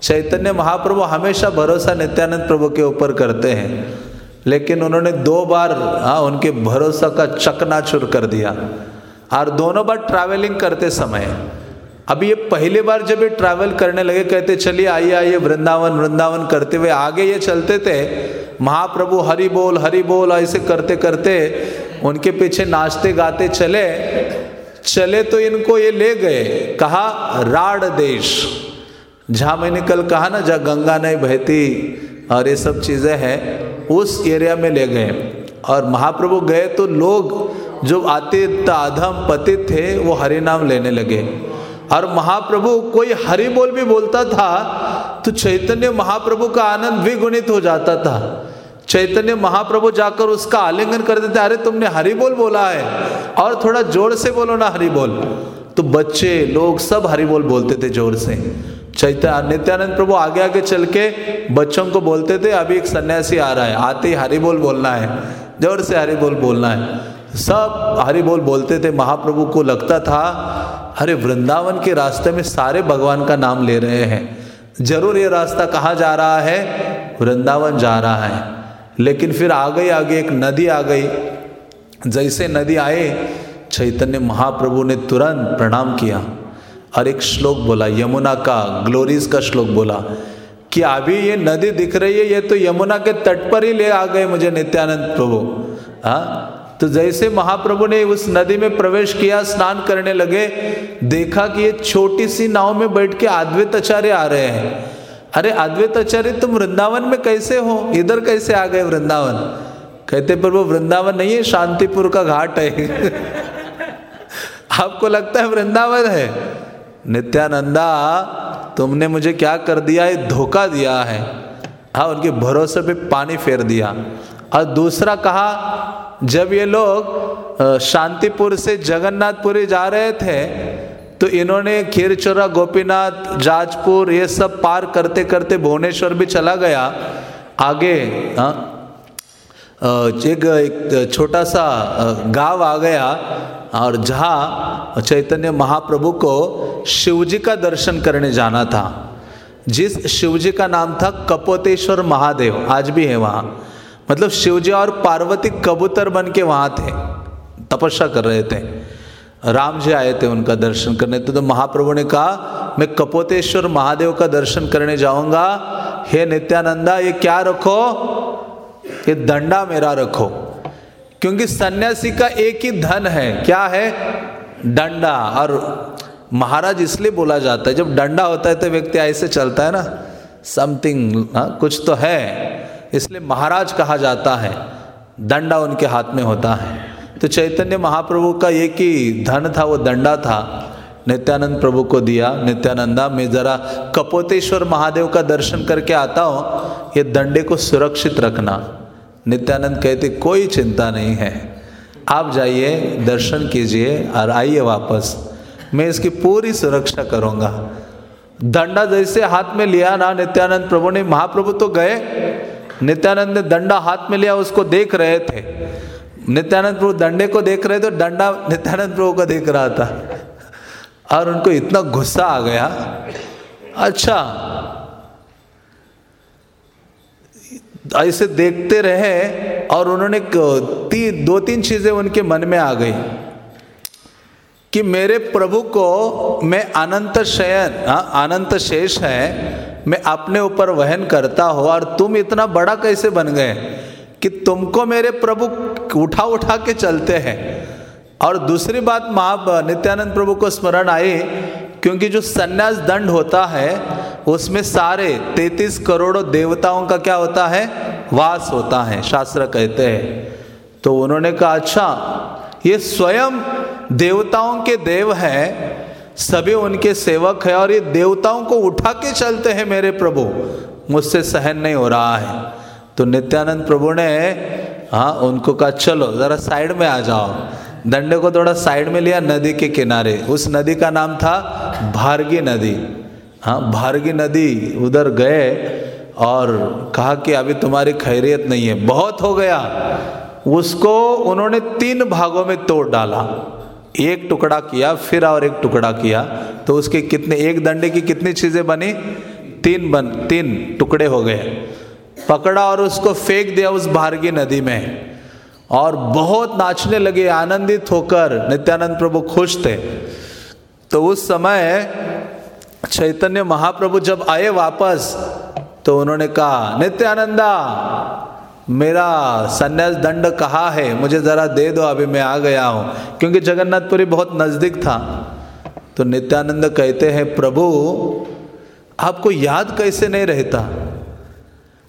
चैतन्य महाप्रभु हमेशा भरोसा नित्यानंद प्रभु के ऊपर करते हैं। लेकिन उन्होंने दो बार हाँ उनके भरोसा का चकनाचुर कर दिया। और दोनों बार ट्रैवलिंग करते समय अब ये पहली बार जब ये ट्रैवल करने लगे, कहते, चलिए, आइए आइए, वृंदावन वृंदावन करते हुए आगे ये चलते थे। महाप्रभु हरि बोल हरि बोल, ऐसे करते करते उनके पीछे नाचते, गाते चले। चले तो इनको ये ले गए, कहा, राड देश। जहाँ मैंने कल कहा ना, जहाँ गंगा नहीं बहती और ये सब चीज़ें हैं, उस एरिया में ले गए। और महाप्रभु गए तो लोग जो आते अधम पतित थे, वो हरि नाम लेने लगे। और महाप्रभु कोई हरि बोल भी बोलता था तो चैतन्य महाप्रभु का आनंद द्विगुणित हो जाता था। चैतन्य महाप्रभु जाकर उसका आलिंगन कर देते, अरे, तुमने हरि बोल बोला है, और थोड़ा ज़ोर से बोलो ना हरि बोल। तो बच्चे, लोग सब हरि बोल बोलते थे ज़ोर से। चैतन्य, नित्यानंद प्रभु आगे आगे चल के बच्चों को बोलते थे, अभी एक सन्यासी आ रहा है, आते ही हरि बोल बोलना है, ज़ोर से हरि बोल बोलना है। सब हरि बोल बोलते थे, महाप्रभु को लगता था अरे वृंदावन के रास्ते में सारे भगवान का नाम ले रहे हैं। ज़रूर ये रास्ता कहाँ जा रहा है? वृंदावन जा रहा है। लेकिन फिर आ गई आगे एक नदी आ गई। जैसे नदी आए, चैतन्य महाप्रभु ने तुरंत प्रणाम किया और एक श्लोक बोला, यमुना का, ग्लोरीज का श्लोक बोला, कि अभी ये नदी दिख रही है, ये तो यमुना के तट पर ही ले आ गए मुझे नित्यानंद प्रभु। हाँ? तो जैसे महाप्रभु ने उस नदी में प्रवेश किया, स्नान करने लगे, देखा कि ये छोटी सी नाव में बैठ के अद्वैत आचार्य आ रहे हैं। अरे, अद्वैत आचार्य, तुम वृंदावन में कैसे हो? इधर कैसे आ गए वृंदावन? कहते प्रभु वृंदावन नहीं है, शांतिपुर का घाट है। <laughs> आपको लगता है वृंदावन है? नित्यानंदा, तुमने मुझे क्या कर दिया है? धोखा दिया है। हाँ उनके भरोसे पे पानी फेर दिया। और दूसरा कहा जब ये लोग शांतिपुर से जगन्नाथपुरी जा रहे थे तो इन्होंने खीरचोरा गोपीनाथ जाजपुर ये सब पार करते करते भुवनेश्वर भी चला गया। आगे हाँ एक, एक छोटा सा गाँव आ गया और जहाँ चैतन्य महाप्रभु को शिवजी का दर्शन करने जाना था। जिस शिवजी का नाम था कपोतेश्वर महादेव आज भी है वहाँ। मतलब शिवजी और पार्वती कबूतर बन के वहाँ थे तपस्या कर रहे थे। राम जी आए थे उनका दर्शन करने तो, तो महाप्रभु ने कहा मैं कपोतेश्वर महादेव का दर्शन करने जाऊँगा। हे नित्यानंदा ये क्या रखो? ये दंडा मेरा रखो। क्योंकि सन्यासी का एक ही धन है क्या है? डंडा और महाराज इसलिए बोला जाता है जब डंडा होता है तो व्यक्ति ऐसे चलता है ना समथिंग हाँ, कुछ तो है। इसलिए महाराज कहा जाता है, दंडा उनके हाथ में होता है। तो चैतन्य महाप्रभु का एक ही धन था, वो दंडा था, नित्यानंद प्रभु को दिया, नित्यानंदा, मैं ज़रा कपोतेश्वर महादेव का दर्शन करके आता हूँ, ये दंडे को सुरक्षित रखना। नित्यानंद कहते, कोई चिंता नहीं है, आप जाइए, दर्शन कीजिए और आइए वापस। मैं इसकी पूरी सुरक्षा करूँगा। दंडा जैसे हाथ में लिया ना, नित्यानंद प्रभु ने, महाप्रभु तो गए नित्यानंद ने दंडा हाथ में लिया उसको देख रहे थे। नित्यानंद प्रभु दंडे को देख रहे थे तो डंडा नित्यानंद प्रभु को देख रहा था। और उनको इतना गुस्सा आ गया। अच्छा ऐसे देखते रहे और उन्होंने ती, दो तीन चीज़ें उनके मन में आ गई। कि मेरे प्रभु को मैं अनंत शयन हाँ, अनंत शेष है मैं अपने ऊपर वहन करता हूँ और तुम इतना बड़ा कैसे बन गए कि तुमको मेरे प्रभु उठा उठा के चलते हैं। और दूसरी बात महा नित्यानंद प्रभु को स्मरण आई क्योंकि जो संन्यास दंड होता है उसमें सारे तैतीस करोड़ों देवताओं का क्या होता है? वास होता है शास्त्र कहते हैं। तो उन्होंने कहा अच्छा ये स्वयं देवताओं के देव है, सभी उनके सेवक है और ये देवताओं को उठा के चलते हैं मेरे प्रभु। मुझसे सहन नहीं हो रहा है। तो नित्यानंद प्रभु ने हाँ उनको कहा, चलो, ज़रा साइड में आ जाओ। दंडे को थोड़ा साइड में लिया नदी के किनारे। उस नदी का नाम था भारगी नदी। हाँ भारगी नदी उधर गए और कहा कि अभी तुम्हारी खैरियत नहीं है। बहुत हो गया। उसको उन्होंने तीन भागों में तोड़ डाला। एक टुकड़ा किया, फिर और एक टुकड़ा किया। तो उसके कितने, एक दंडे की कितनी चीज़ें बनी? तीन बन, तीन टुकड़े हो गए। पकड़ा और उसको फेंक दिया उस भारगी नदी में। और बहुत नाचने लगे, आनंदित होकर। नित्यानंद प्रभु खुश थे। तो उस समय चैतन्य महाप्रभु जब आए वापस तो उन्होंने कहा, नित्यानंदा मेरा संन्यास दंड कहा है? मुझे ज़रा दे दो, अभी मैं आ गया हूँ। क्योंकि जगन्नाथपुरी बहुत नज़दीक था। तो नित्यानंद कहते हैं, प्रभु, आपको याद कैसे नहीं रहता?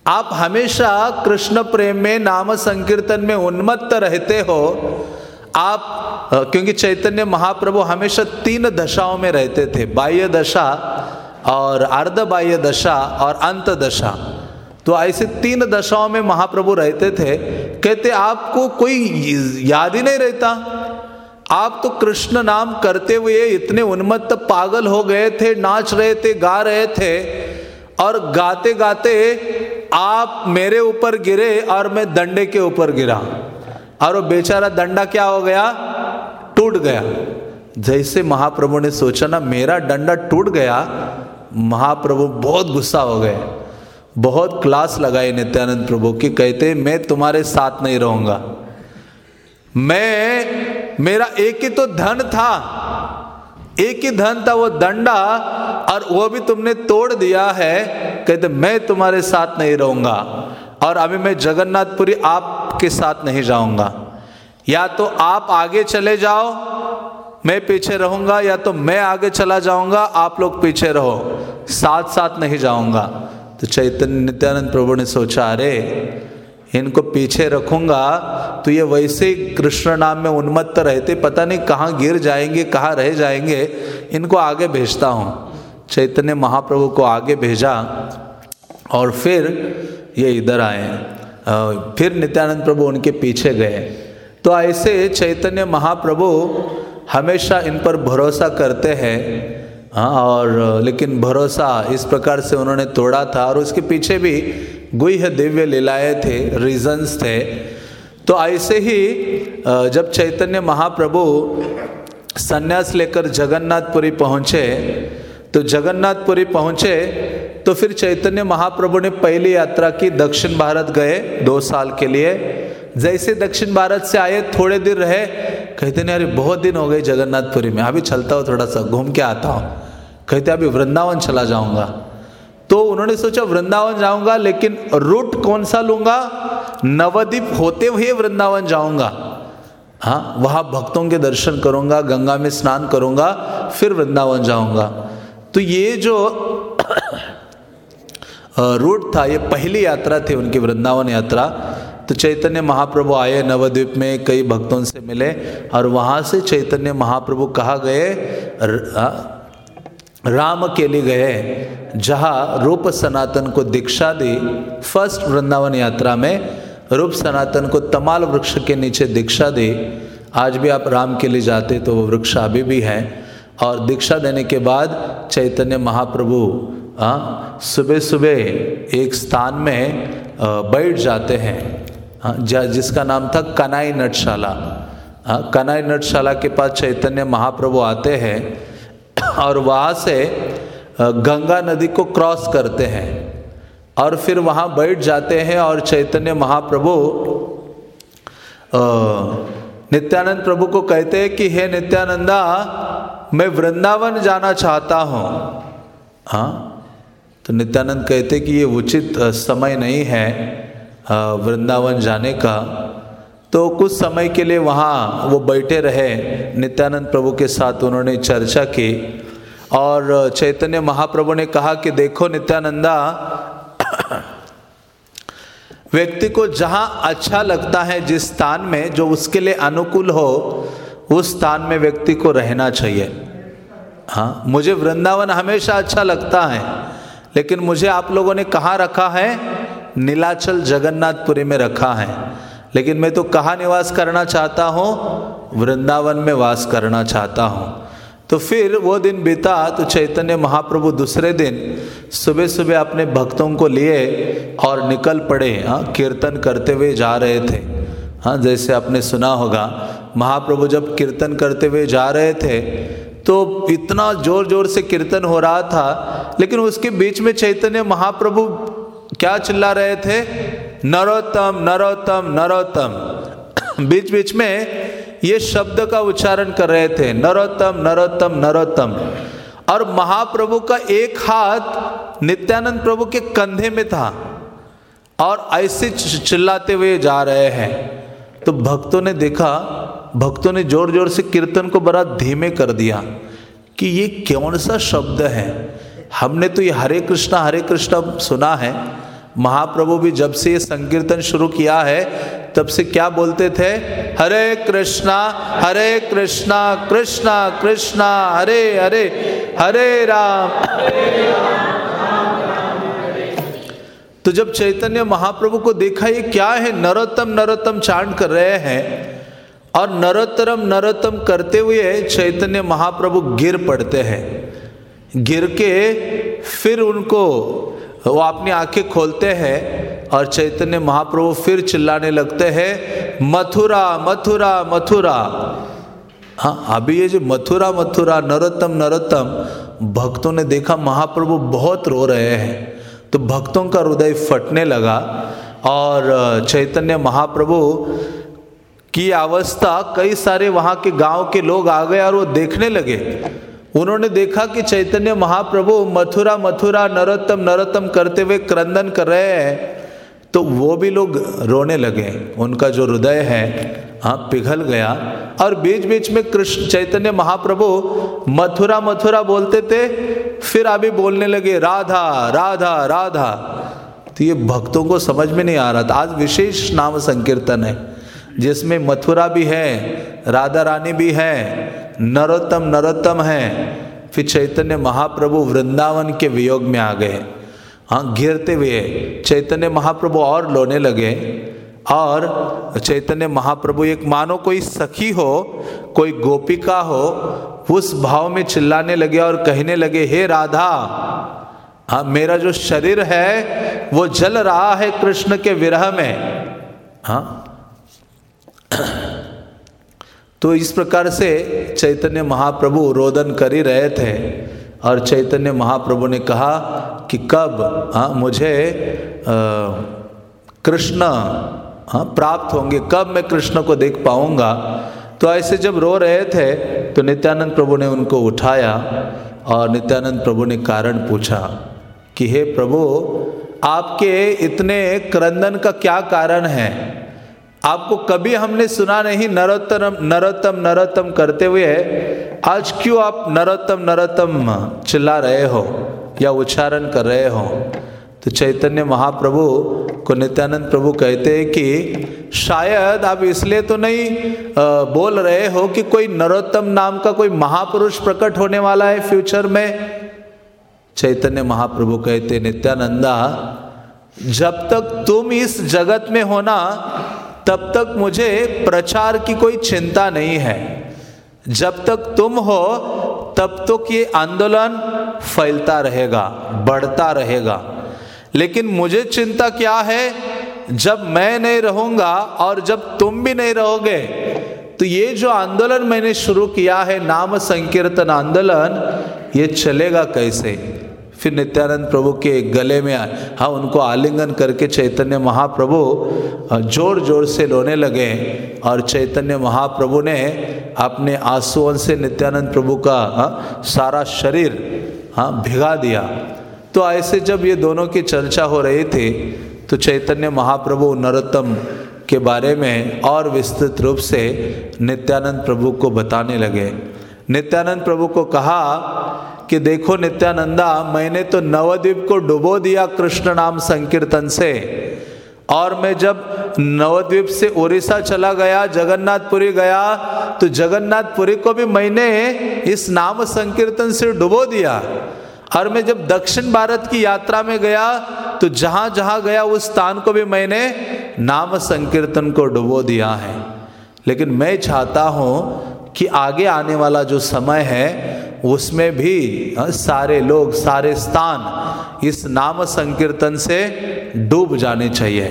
आप हमेशा कृष्ण प्रेम में, नाम संकीर्तन में उन्मत्त रहते हो। आप क्योंकि चैतन्य महाप्रभु हमेशा तीन दशाओं में रहते थे। बाह्य दशा और अर्ध बाह्य दशा और अंत दशा। तो ऐसे तीन दशाओं में महाप्रभु रहते थे। कहते, आपको कोई याद ही नहीं रहता? आप तो कृष्ण नाम करते हुए इतने उन्मत्त पागल हो गए थे, नाच रहे थे, गा रहे थे, और गाते गाते आप मेरे ऊपर गिरे और मैं दंडे के ऊपर गिरा। और वो बेचारा दंडा क्या हो गया? टूट गया। जैसे महाप्रभु ने सोचा ना, मेरा डंडा टूट गया, महाप्रभु बहुत गुस्सा हो गए। बहुत क्लास लगाई नित्यानंद प्रभु की, कहते, मैं तुम्हारे साथ नहीं रहूँगा। मैं, मेरा एक ही तो धन था, एक ही धन था वो दंडा, और वो भी तुमने तोड़ दिया है। कहते, मैं तुम्हारे साथ नहीं रहूँगा, और अभी मैं जगन्नाथपुरी आपके साथ नहीं जाऊँगा। या तो आप आगे चले जाओ, मैं पीछे रहूँगा, या तो मैं आगे चला जाऊँगा, आप लोग पीछे रहो साथ साथ नहीं जाऊँगा। तो चैतन्य नित्यानंद प्रभु ने सोचा, अरे, इनको पीछे रखूँगा तो ये वैसे ही कृष्ण नाम में उन्मत्त रहते, पता नहीं कहाँ गिर जाएँगे, कहाँ रह जाएँगे, इनको आगे भेजता हूँ। चैतन्य महाप्रभु को आगे भेजा और फिर ये इधर आए। फिर नित्यानंद प्रभु उनके पीछे गए। तो ऐसे चैतन्य महाप्रभु हमेशा इन पर भरोसा करते हैं। हाँ और लेकिन भरोसा इस प्रकार से उन्होंने तोड़ा था और उसके पीछे भी गुह दिव्य लीलाएँ थे रीजंस थे। तो ऐसे ही जब चैतन्य महाप्रभु संन्यास लेकर जगन्नाथपुरी पहुँचे तो जगन्नाथपुरी पहुँचे तो फिर चैतन्य महाप्रभु ने पहली यात्रा की, दक्षिण भारत गए दो साल के लिए। जैसे दक्षिण भारत से आए, थोड़े दिन रहे, कहते नहीं अरे, बहुत दिन हो गए जगन्नाथपुरी में, अभी चलता हूँ थोड़ा सा, घूम के आता हूँ। कहते अभी वृंदावन चला जाऊँगा। तो उन्होंने सोचा, वृंदावन जाऊँगा, लेकिन रूट कौन सा लूँगा? नवद्वीप होते हुए वृंदावन जाऊँगा। हाँ वहाँ भक्तों के दर्शन करूँगा, गंगा में स्नान करूँगा, फिर वृंदावन जाऊँगा। तो ये जो <coughs> रूट था, ये पहली यात्रा थी उनकी, वृंदावन यात्रा। तो चैतन्य महाप्रभु आए नवद्वीप में, कई भक्तों से मिले, और वहाँ से चैतन्य महाप्रभु कहा गए राम के लिए गए, जहाँ रूप सनातन को दीक्षा दी। फ़र्स्ट वृंदावन यात्रा में रूप सनातन को तमाल वृक्ष के नीचे दीक्षा दी। आज भी आप राम के लिए जाते तो वो वृक्ष अभी भी है। और दीक्षा देने के बाद चैतन्य महाप्रभु हाँ सुबह सुबह एक स्थान में बैठ जाते हैं। हाँ जिसका नाम था कनाई नटशाला। हाँ कनाई नटशाला के पास चैतन्य महाप्रभु आते हैं। और वहाँ से गंगा नदी को क्रॉस करते हैं और फिर वहाँ बैठ जाते हैं और चैतन्य महाप्रभु नित्यानंद प्रभु को कहते हैं कि, हे नित्यानंदा, मैं वृंदावन जाना चाहता हूँ। हाँ? तो नित्यानंद कहते कि ये उचित समय नहीं है वृंदावन जाने का। तो कुछ समय के लिए वहाँ वो बैठे रहे। नित्यानंद प्रभु के साथ उन्होंने चर्चा की और चैतन्य महाप्रभु ने कहा कि देखो नित्यानंदा, <clears throat> व्यक्ति को जहाँ अच्छा लगता है जिस स्थान में जो उसके लिए अनुकूल हो, उस स्थान में व्यक्ति को रहना चाहिए। हाँ मुझे वृंदावन हमेशा अच्छा लगता है, लेकिन मुझे आप लोगों ने कहाँ रखा है? नीलाचल जगन्नाथपुरी में रखा है। लेकिन मैं तो कहाँ निवास करना चाहता हूँ, वृंदावन में वास करना चाहता हूँ। तो फिर वो दिन बीता तो चैतन्य महाप्रभु दूसरे दिन सुबह सुबह अपने भक्तों को लिए और निकल पड़े हाँ कीर्तन करते हुए जा रहे थे। हाँ जैसे आपने सुना होगा, महाप्रभु जब कीर्तन करते हुए जा रहे थे तो इतना ज़ोर ज़ोर से कीर्तन हो रहा था, लेकिन उसके बीच में चैतन्य महाप्रभु क्या चिल्ला रहे थे? नरोत्तम नरोत्तम नरोत्तम। बीच बीच में ये शब्द का उच्चारण कर रहे थे, नरोत्तम नरोत्तम नरोत्तम। और महाप्रभु का एक हाथ नित्यानंद प्रभु के कंधे में था। और ऐसे चिल्लाते हुए जा रहे हैं। तो भक्तों ने देखा, भक्तों ने ज़ोर ज़ोर से कीर्तन को बड़ा धीमे कर दिया कि ये कौन सा शब्द है? हमने तो ये हरे कृष्णा हरे कृष्णा सुना है। महाप्रभु भी जब से ये संकीर्तन शुरू किया है, तब से क्या बोलते थे? हरे कृष्णा हरे कृष्णा कृष्णा कृष्णा, हरे हरे हरे राम। तो जब चैतन्य महाप्रभु को देखा, ये क्या है? नरोत्तम नरोत्तम चांट कर रहे हैं और नरोत्तरम, नरोत्तम करते हुए चैतन्य महाप्रभु गिर पड़ते हैं। गिर के फिर उनको वो अपनी आँखें खोलते हैं और चैतन्य महाप्रभु फिर चिल्लाने लगते हैं, मथुरा मथुरा मथुरा। हाँ अभी ये जो मथुरा मथुरा, नरोत्तम नरोत्तम, भक्तों ने देखा महाप्रभु बहुत रो रहे हैं। तो भक्तों का हृदय फटने लगा और चैतन्य महाप्रभु की अवस्था, कई सारे वहाँ के गाँव के लोग आ गए और वो देखने लगे। उन्होंने देखा कि चैतन्य महाप्रभु मथुरा मथुरा नरोत्तम नरोत्तम करते हुए क्रंदन कर रहे हैं तो वो भी लोग रोने लगे। उनका जो हृदय है हाँ पिघल गया। और बीच बीच में कृष्ण, चैतन्य महाप्रभु मथुरा मथुरा बोलते थे, फिर अभी बोलने लगे, राधा राधा राधा। तो ये भक्तों को समझ में नहीं आ रहा था। आज विशेष नाम संकीर्तन है। जिसमें मथुरा भी है, राधा रानी भी है, नरोत्तम नरोत्तम है। फिर चैतन्य महाप्रभु वृंदावन के वियोग में आ गए। हाँ घिरते हुए चैतन्य महाप्रभु और लोने लगे। और चैतन्य महाप्रभु एक मानो कोई सखी हो, कोई गोपिका हो, उस भाव में चिल्लाने लगे और कहने लगे, हे राधा हाँ मेरा जो शरीर है, वो जल रहा है कृष्ण के विरह में। हाँ तो इस प्रकार से चैतन्य महाप्रभु रोदन कर ही रहे थे। और चैतन्य महाप्रभु ने कहा कि कब हाँ मुझे कृष्ण हाँ प्राप्त होंगे, कब मैं कृष्ण को देख पाऊँगा। तो ऐसे जब रो रहे थे तो नित्यानंद प्रभु ने उनको उठाया और नित्यानंद प्रभु ने कारण पूछा कि, हे प्रभु, आपके इतने क्रंदन का क्या कारण है? आपको कभी हमने सुना नहीं नरोत्तम नरोत्तम नरोत्तम करते हुए आज क्यों आप नरोत्तम नरोत्तम चिल्ला रहे हो या उच्चारण कर रहे हो? तो चैतन्य महाप्रभु को नित्यानंद प्रभु कहते हैं कि शायद आप इसलिए तो नहीं बोल रहे हो कि कोई नरोत्तम नाम का कोई महापुरुष प्रकट होने वाला है फ्यूचर में? चैतन्य महाप्रभु कहते, नित्यानंदा, जब तक तुम इस जगत में होना तब तक मुझे प्रचार की कोई चिंता नहीं है। जब तक तुम हो, तब तक ये आंदोलन फैलता रहेगा, बढ़ता रहेगा। लेकिन मुझे चिंता क्या है? जब मैं नहीं रहूँगा और जब तुम भी नहीं रहोगे तो ये जो आंदोलन मैंने शुरू किया है, नाम संकीर्तन आंदोलन, ये चलेगा कैसे? फिर नित्यानंद प्रभु के गले में हाँ उनको आलिंगन करके चैतन्य महाप्रभु ज़ोर ज़ोर से रोने लगे और चैतन्य महाप्रभु ने अपने आंसुओं से नित्यानंद प्रभु का हाँ, सारा शरीर हाँ भिगा दिया। तो ऐसे जब ये दोनों की चर्चा हो रही थी तो चैतन्य महाप्रभु नरोत्तम के बारे में और विस्तृत रूप से नित्यानंद प्रभु को बताने लगे। नित्यानंद प्रभु को कहा कि देखो नित्यानंदा, मैंने तो नवद्वीप को डुबो दिया कृष्ण नाम संकीर्तन से। और मैं जब नवद्वीप से उड़ीसा चला गया, जगन्नाथपुरी गया तो जगन्नाथपुरी को भी मैंने इस नाम संकीर्तन से डुबो दिया। और मैं जब दक्षिण भारत की यात्रा में गया तो जहाँ जहाँ गया, उस स्थान को भी मैंने नाम संकीर्तन को डुबो दिया है। लेकिन मैं चाहता हूँ कि आगे आने वाला जो समय है उसमें भी सारे लोग, सारे स्थान इस नाम संकीर्तन से डूब जाने चाहिए।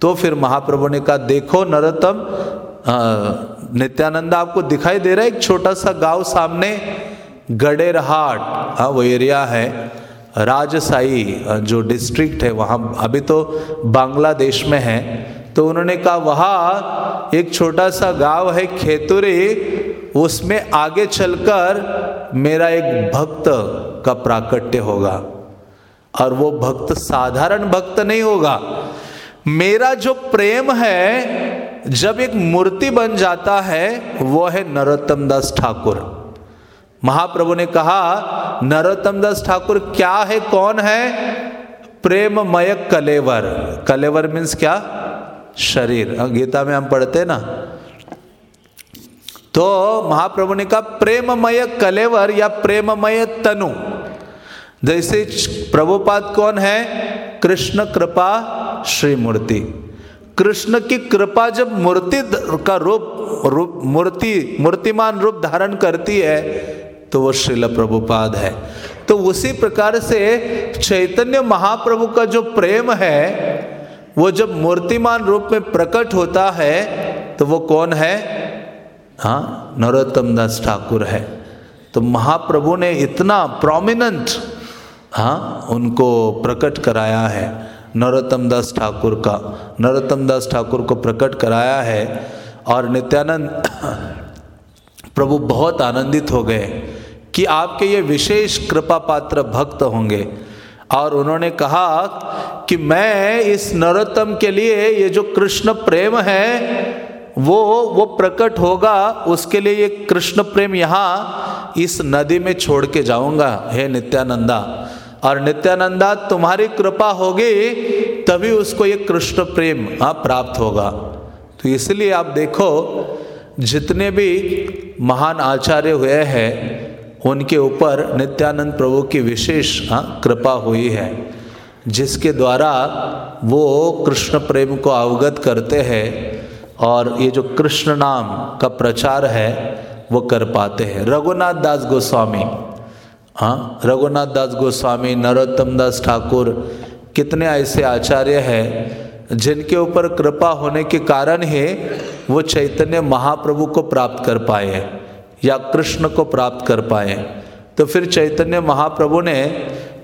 तो फिर महाप्रभु ने कहा, देखो नरोत्तम नित्यानंद आपको दिखाई दे रहा है, एक छोटा सा गाँव सामने गडेरहाट हाँ वो एरिया है, राजसाई जो डिस्ट्रिक्ट है, वहाँ अभी तो बांग्लादेश में है। तो उन्होंने कहा, वहाँ एक छोटा सा गाँव है, खेतुरी उसमें आगे चलकर मेरा एक भक्त का प्राकट्य होगा। और वो भक्त साधारण भक्त नहीं होगा। मेरा जो प्रेम है, जब एक मूर्ति बन जाता है, वो है नरोत्तम दास ठाकुर। महाप्रभु ने कहा, नरोत्तम दास ठाकुर, क्या है? कौन है? प्रेममय कलेवर। कलेवर मीन्स क्या? शरीर। गीता में हम पढ़ते ना तो महाप्रभु ने कहा, प्रेममय कलेवर या प्रेममय तनु। जैसे प्रभुपाद कौन है? कृष्ण कृपा श्री मूर्ति कृष्ण की कृपा जब मूर्ति का रूप रूप, मूर्ति, मूर्तिमान रूप धारण करती है तो वो श्रील प्रभुपाद है। तो उसी प्रकार से चैतन्य महाप्रभु का जो प्रेम है, वो जब मूर्तिमान रूप में प्रकट होता है तो वो कौन है? हाँ नरोत्तम दास ठाकुर है। तो महाप्रभु ने इतना प्रोमिनेंट हाँ उनको प्रकट कराया है, नरोत्तम दास ठाकुर का। नरोत्तम दास ठाकुर को प्रकट कराया है और नित्यानंद <coughs> प्रभु बहुत आनंदित हो गए कि आपके ये विशेष कृपा पात्र भक्त होंगे। और उन्होंने कहा कि मैं इस नरोत्तम के लिए ये जो कृष्ण प्रेम है वो वो प्रकट होगा, उसके लिए ये कृष्ण प्रेम यहाँ इस नदी में छोड़ के जाऊँगा, हे नित्यानंदा। और नित्यानंदा, तुम्हारी कृपा होगी, तभी उसको ये कृष्ण प्रेम हाँ प्राप्त होगा। तो इसलिए आप देखो, जितने भी महान आचार्य हुए हैं, उनके ऊपर नित्यानंद प्रभु की विशेष हाँ कृपा हुई है, जिसके द्वारा वो कृष्ण प्रेम को अवगत करते हैं। और ये जो कृष्ण नाम का प्रचार है, वो कर पाते हैं। रघुनाथ दास गोस्वामी हाँ रघुनाथ दास गोस्वामी, नरोत्तम दास ठाकुर, कितने ऐसे आचार्य हैं, जिनके ऊपर कृपा होने के कारण ही वो चैतन्य महाप्रभु को प्राप्त कर पाए या कृष्ण को प्राप्त कर पाए तो फिर चैतन्य महाप्रभु ने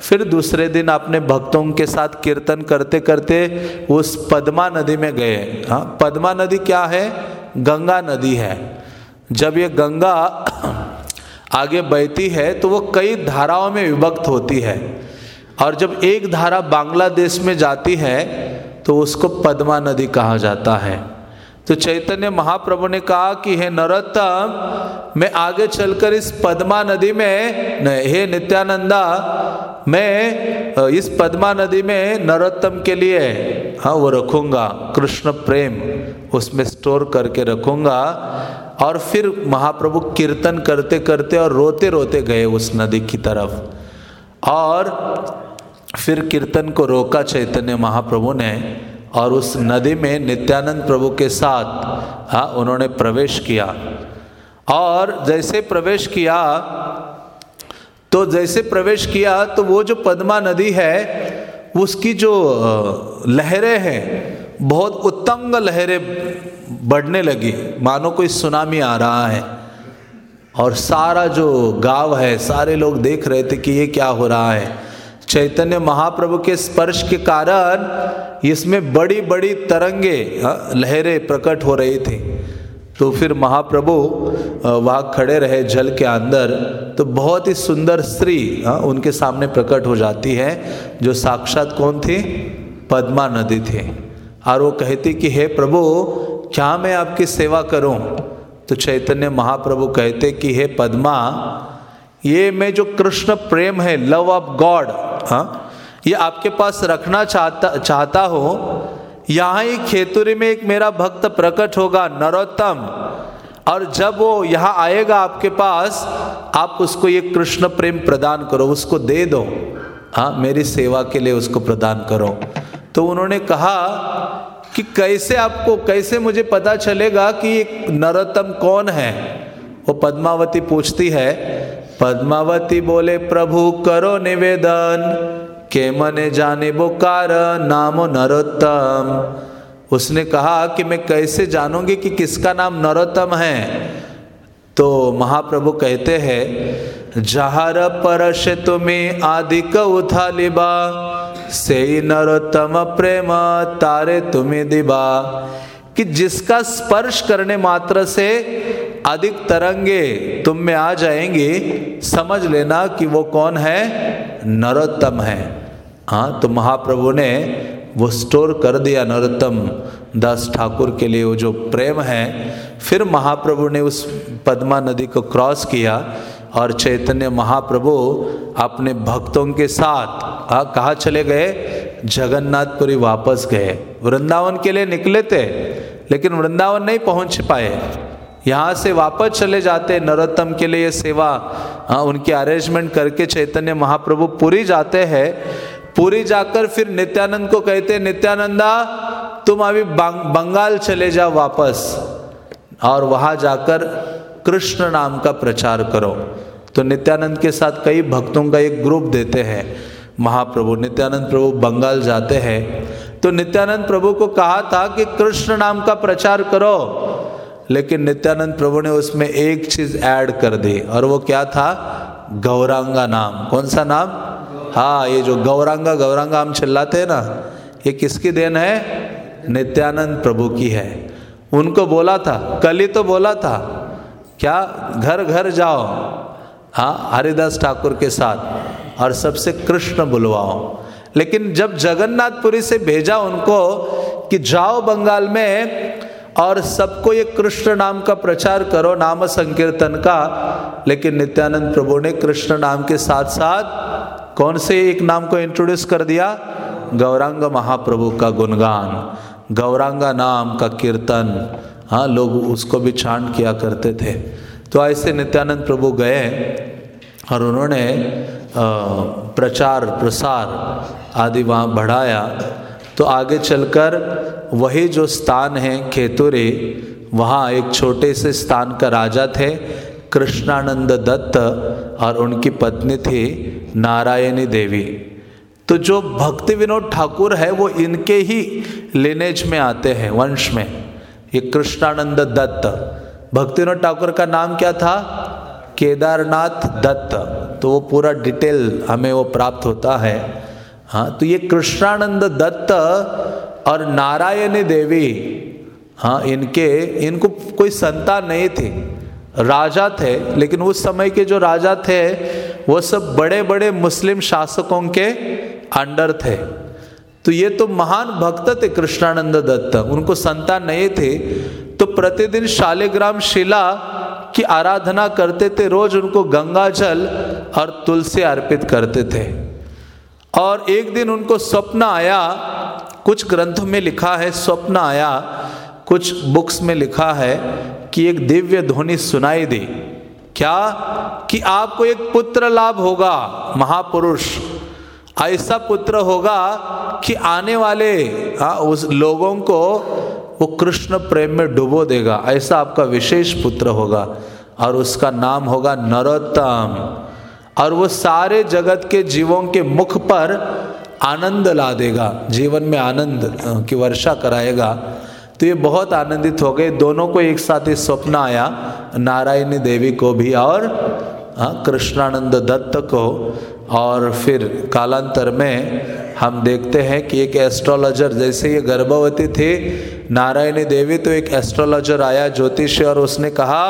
फिर दूसरे दिन अपने भक्तों के साथ कीर्तन करते करते उस पद्मा नदी में गए। हाँ पद्मा नदी क्या है? गंगा नदी है। जब ये गंगा <clears throat> आगे बहती है तो वो कई धाराओं में विभक्त होती है। और जब एक धारा बांग्लादेश में जाती है तो उसको पद्मा नदी कहा जाता है। तो चैतन्य महाप्रभु ने कहा कि हे नरोत्तम, मैं आगे चलकर इस पद्मा नदी में हे नित्यानंदा, मैं इस पद्मा नदी में नरोत्तम के लिए हाँ वो रखूँगा, कृष्ण प्रेम, उसमें स्टोर करके रखूँगा। और फिर महाप्रभु कीर्तन करते करते और रोते रोते गए उस नदी की तरफ़। और फिर कीर्तन को रोका चैतन्य महाप्रभु ने और उस नदी में नित्यानंद प्रभु के साथ हाँ उन्होंने प्रवेश किया। और जैसे प्रवेश किया तो जैसे प्रवेश किया तो वो जो पद्मा नदी है, उसकी जो लहरें हैं, बहुत उत्तंग लहरें बढ़ने लगी। मानो कोई सुनामी आ रहा है। और सारा जो गाँव है, सारे लोग देख रहे थे कि ये क्या हो रहा है। चैतन्य महाप्रभु के स्पर्श के कारण इसमें बड़ी बड़ी तरंगे लहरें प्रकट हो रही थी। तो फिर महाप्रभु वहाँ खड़े रहे जल के अंदर तो बहुत ही सुंदर स्त्री उनके सामने प्रकट हो जाती है, जो साक्षात कौन थी? पद्मा नदी थी। और वो कहती कि, हे प्रभु, क्या मैं आपकी सेवा करूँ? तो चैतन्य महाप्रभु कहते कि, हे पद्मा, ये मैं जो कृष्ण प्रेम है लव ऑफ़ गॉड हाँ? ये आपके पास रखना चाहता चाहता हो, यहाँ ही खेतुरी में एक मेरा भक्त प्रकट होगा, नरोत्तम। और जब वो यहाँ आएगा आपके पास, आप उसको ये कृष्ण प्रेम प्रदान करो, उसको दे दो। हाँ मेरी सेवा के लिए उसको प्रदान करो। तो उन्होंने कहा कि कैसे आपको, कैसे मुझे पता चलेगा कि नरोत्तम कौन है? वो पद्मावती पूछती है पद्मावती बोले, प्रभु, करो निवेदन। के मने जाने बोकार नामो नरोत्तम। उसने कहा कि मैं कैसे जानूँगी कि किसका नाम नरोत्तम है? तो महाप्रभु कहते हैं, जहर परश तुम्हें आदिक उठा लिबा से नरोत्तम प्रेम, तारे तुम्हें दिबा। कि जिसका स्पर्श करने मात्र से अधिक तरंगे तुम में आ जाएँगे। समझ लेना कि वो कौन है? नरोत्तम है। हाँ तो महाप्रभु ने वो स्टोर कर दिया नरोत्तम दास ठाकुर के लिए वो जो प्रेम है। फिर महाप्रभु ने उस पद्मा नदी को क्रॉस किया और चैतन्य महाप्रभु अपने भक्तों के साथ आ, कहा चले गए? जगन्नाथपुरी वापस गए। वृंदावन के लिए निकले थे लेकिन वृंदावन नहीं पहुँच पाए। यहाँ से वापस चले जाते नरोत्तम के लिए सेवा। हाँ उनकी अरेंजमेंट करके चैतन्य महाप्रभु पूरी जाते हैं। पूरी जाकर फिर नित्यानंद को कहते नित्यानंदा, तुम अभी बंगाल चले जाओ वापस और वहाँ जाकर कृष्ण नाम का प्रचार करो। तो नित्यानंद के साथ कई भक्तों का एक ग्रुप देते हैं। महाप्रभु नित्यानंद प्रभु बंगाल जाते हैं। तो नित्यानंद प्रभु को कहा था कि कृष्ण नाम का प्रचार करो। लेकिन नित्यानंद प्रभु ने उसमें एक चीज़ ऐड कर दी, और वो क्या था? गौरांगा नाम। कौन सा नाम? हाँ ये जो गौरांगा गौरांगा हम चिल्लाते हैं ना, ये किसकी देन है? नित्यानंद प्रभु की है। उनको बोला था, कल ही तो बोला था, क्या? घर घर जाओ। हाँ हरिदास ठाकुर के साथ, और सबसे कृष्ण बुलवाओ। लेकिन जब जगन्नाथपुरी से भेजा उनको कि जाओ बंगाल में और सबको ये कृष्ण नाम का प्रचार करो, नाम संकीर्तन का। लेकिन नित्यानंद प्रभु ने कृष्ण नाम के साथ साथ कौन से एक नाम को इंट्रोड्यूस कर दिया? गौरांग महाप्रभु का गुणगान, गौरांगा नाम का कीर्तन। हाँ लोग उसको भी छांड किया करते थे। तो ऐसे नित्यानंद प्रभु गए और उन्होंने प्रचार, प्रसार आदि वहाँ बढ़ाया। तो आगे चलकर वही जो स्थान है खेतुरे, वहाँ एक छोटे से स्थान का राजा थे, कृष्णानंद दत्त और उनकी पत्नी थी नारायणी देवी। तो जो भक्ति विनोद ठाकुर है, वो इनके ही लिनेज में आते हैं, वंश में। ये कृष्णानंद दत्त। भक्ति विनोद ठाकुर का नाम क्या था? केदारनाथ दत्त। तो वो पूरा डिटेल हमें वो प्राप्त होता है। हाँ तो ये कृष्णानंद दत्त और नारायणी देवी हाँ इनके, इनको कोई संतान नहीं थी, राजा थे, लेकिन उस समय के जो राजा थे, वो सब बड़े बड़े मुस्लिम शासकों के अंडर थे। तो ये तो महान भक्त थे कृष्णानंद दत्त, उनको संतान नहीं थे। तो प्रतिदिन शालिग्राम शिला की आराधना करते थे, रोज उनको गंगा जल और तुलसी अर्पित करते थे। और एक दिन उनको स्वप्न आया कुछ ग्रंथों में लिखा है स्वप्न आया कुछ बुक्स में लिखा है कि एक दिव्य ध्वनि सुनाई दी। क्या? कि आपको एक पुत्र लाभ होगा महापुरुष। ऐसा पुत्र होगा कि आने वाले आ, उस लोगों को वो कृष्ण प्रेम में डुबो देगा। ऐसा आपका विशेष पुत्र होगा और उसका नाम होगा नरोत्तम। और वो सारे जगत के जीवों के मुख पर आनंद ला देगा जीवन में आनंद की वर्षा कराएगा। तो ये बहुत आनंदित हो गए। दोनों को एक साथ ही स्वप्न आया नारायणी देवी को भी और हाँ, कृष्णानंद दत्त को। और फिर कालांतर में हम देखते हैं कि एक एस्ट्रोलॉजर जैसे ये गर्भवती थी नारायणी देवी तो एक एस्ट्रोलॉजर आया ज्योतिष और उसने कहा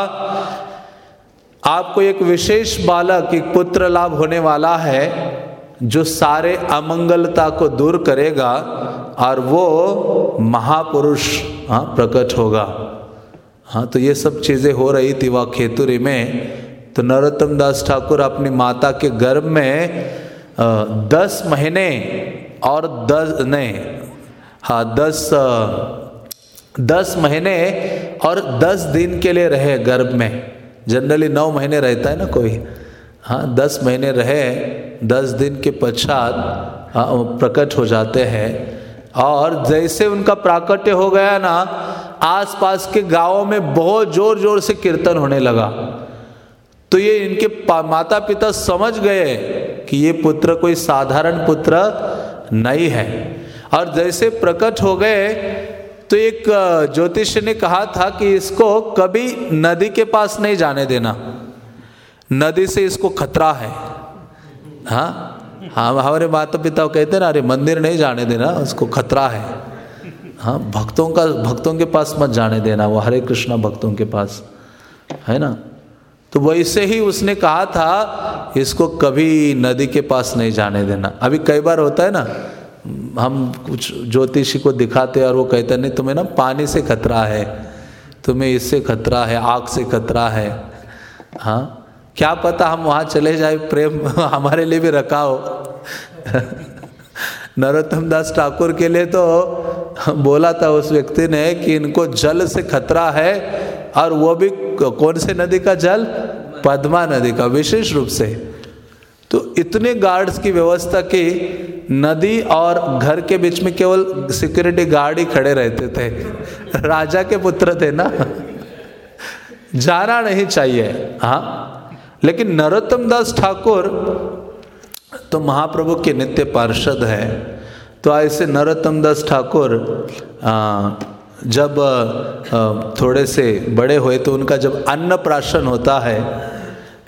आपको एक विशेष बालक एक पुत्र लाभ होने वाला है जो सारे अमंगलता को दूर करेगा और वो महापुरुष हाँ प्रकट होगा। हाँ तो ये सब चीज़ें हो रही थी वह खेतुरी में। तो नरोत्तम दास ठाकुर अपनी माता के गर्भ में आ, दस महीने और दस नहीं हाँ दस दस महीने और दस दिन के लिए रहे गर्भ में। जनरली नौ महीने रहता है ना कोई। हाँ दस महीने रहे, दस दिन के पश्चात प्रकट हो जाते हैं। और जैसे उनका प्राकट्य हो गया ना, आसपास के गाँवों में बहुत ज़ोर ज़ोर से कीर्तन होने लगा। तो ये इनके माता पिता समझ गए कि ये पुत्र कोई साधारण पुत्र नहीं है। और जैसे प्रकट हो गए तो एक ज्योतिष ने कहा था कि इसको कभी नदी के पास नहीं जाने देना। नदी से इसको खतरा है। हाँ? हाँ हमारे माता पिता कहते ना, अरे, मंदिर नहीं जाने देना, उसको खतरा है। हाँ भक्तों का, भक्तों के पास मत जाने देना, वो हरे कृष्णा भक्तों के पास। है ना? तो वैसे ही उसने कहा था, इसको कभी नदी के पास नहीं जाने देना। अभी कई बार होता है ना हम कुछ ज्योतिषी को दिखाते और वो कहते नहीं, तुम्हें ना पानी से खतरा है, तुम्हें इससे खतरा है, आग से खतरा है। हाँ? क्या पता हम वहाँ चले जाए, प्रेम <laughs> हमारे लिए भी रखा हो। <laughs> नरोत्तम दास ठाकुर के लिए तो बोला था उस व्यक्ति ने कि इनको जल से खतरा है और वो भी कौन से नदी का जल? पद्मा नदी का, विशेष रूप से। तो इतने गार्ड्स की व्यवस्था की नदी और घर के बीच में केवल सिक्योरिटी गार्ड ही खड़े रहते थे। राजा के पुत्र थे ना? जाना नहीं चाहिए हाँ। लेकिन नरोत्तम दास ठाकुर तो महाप्रभु के नित्य पार्षद है। तो ऐसे नरोत्तम दास ठाकुर जब थोड़े से बड़े हुए तो उनका जब अन्न प्राशन होता है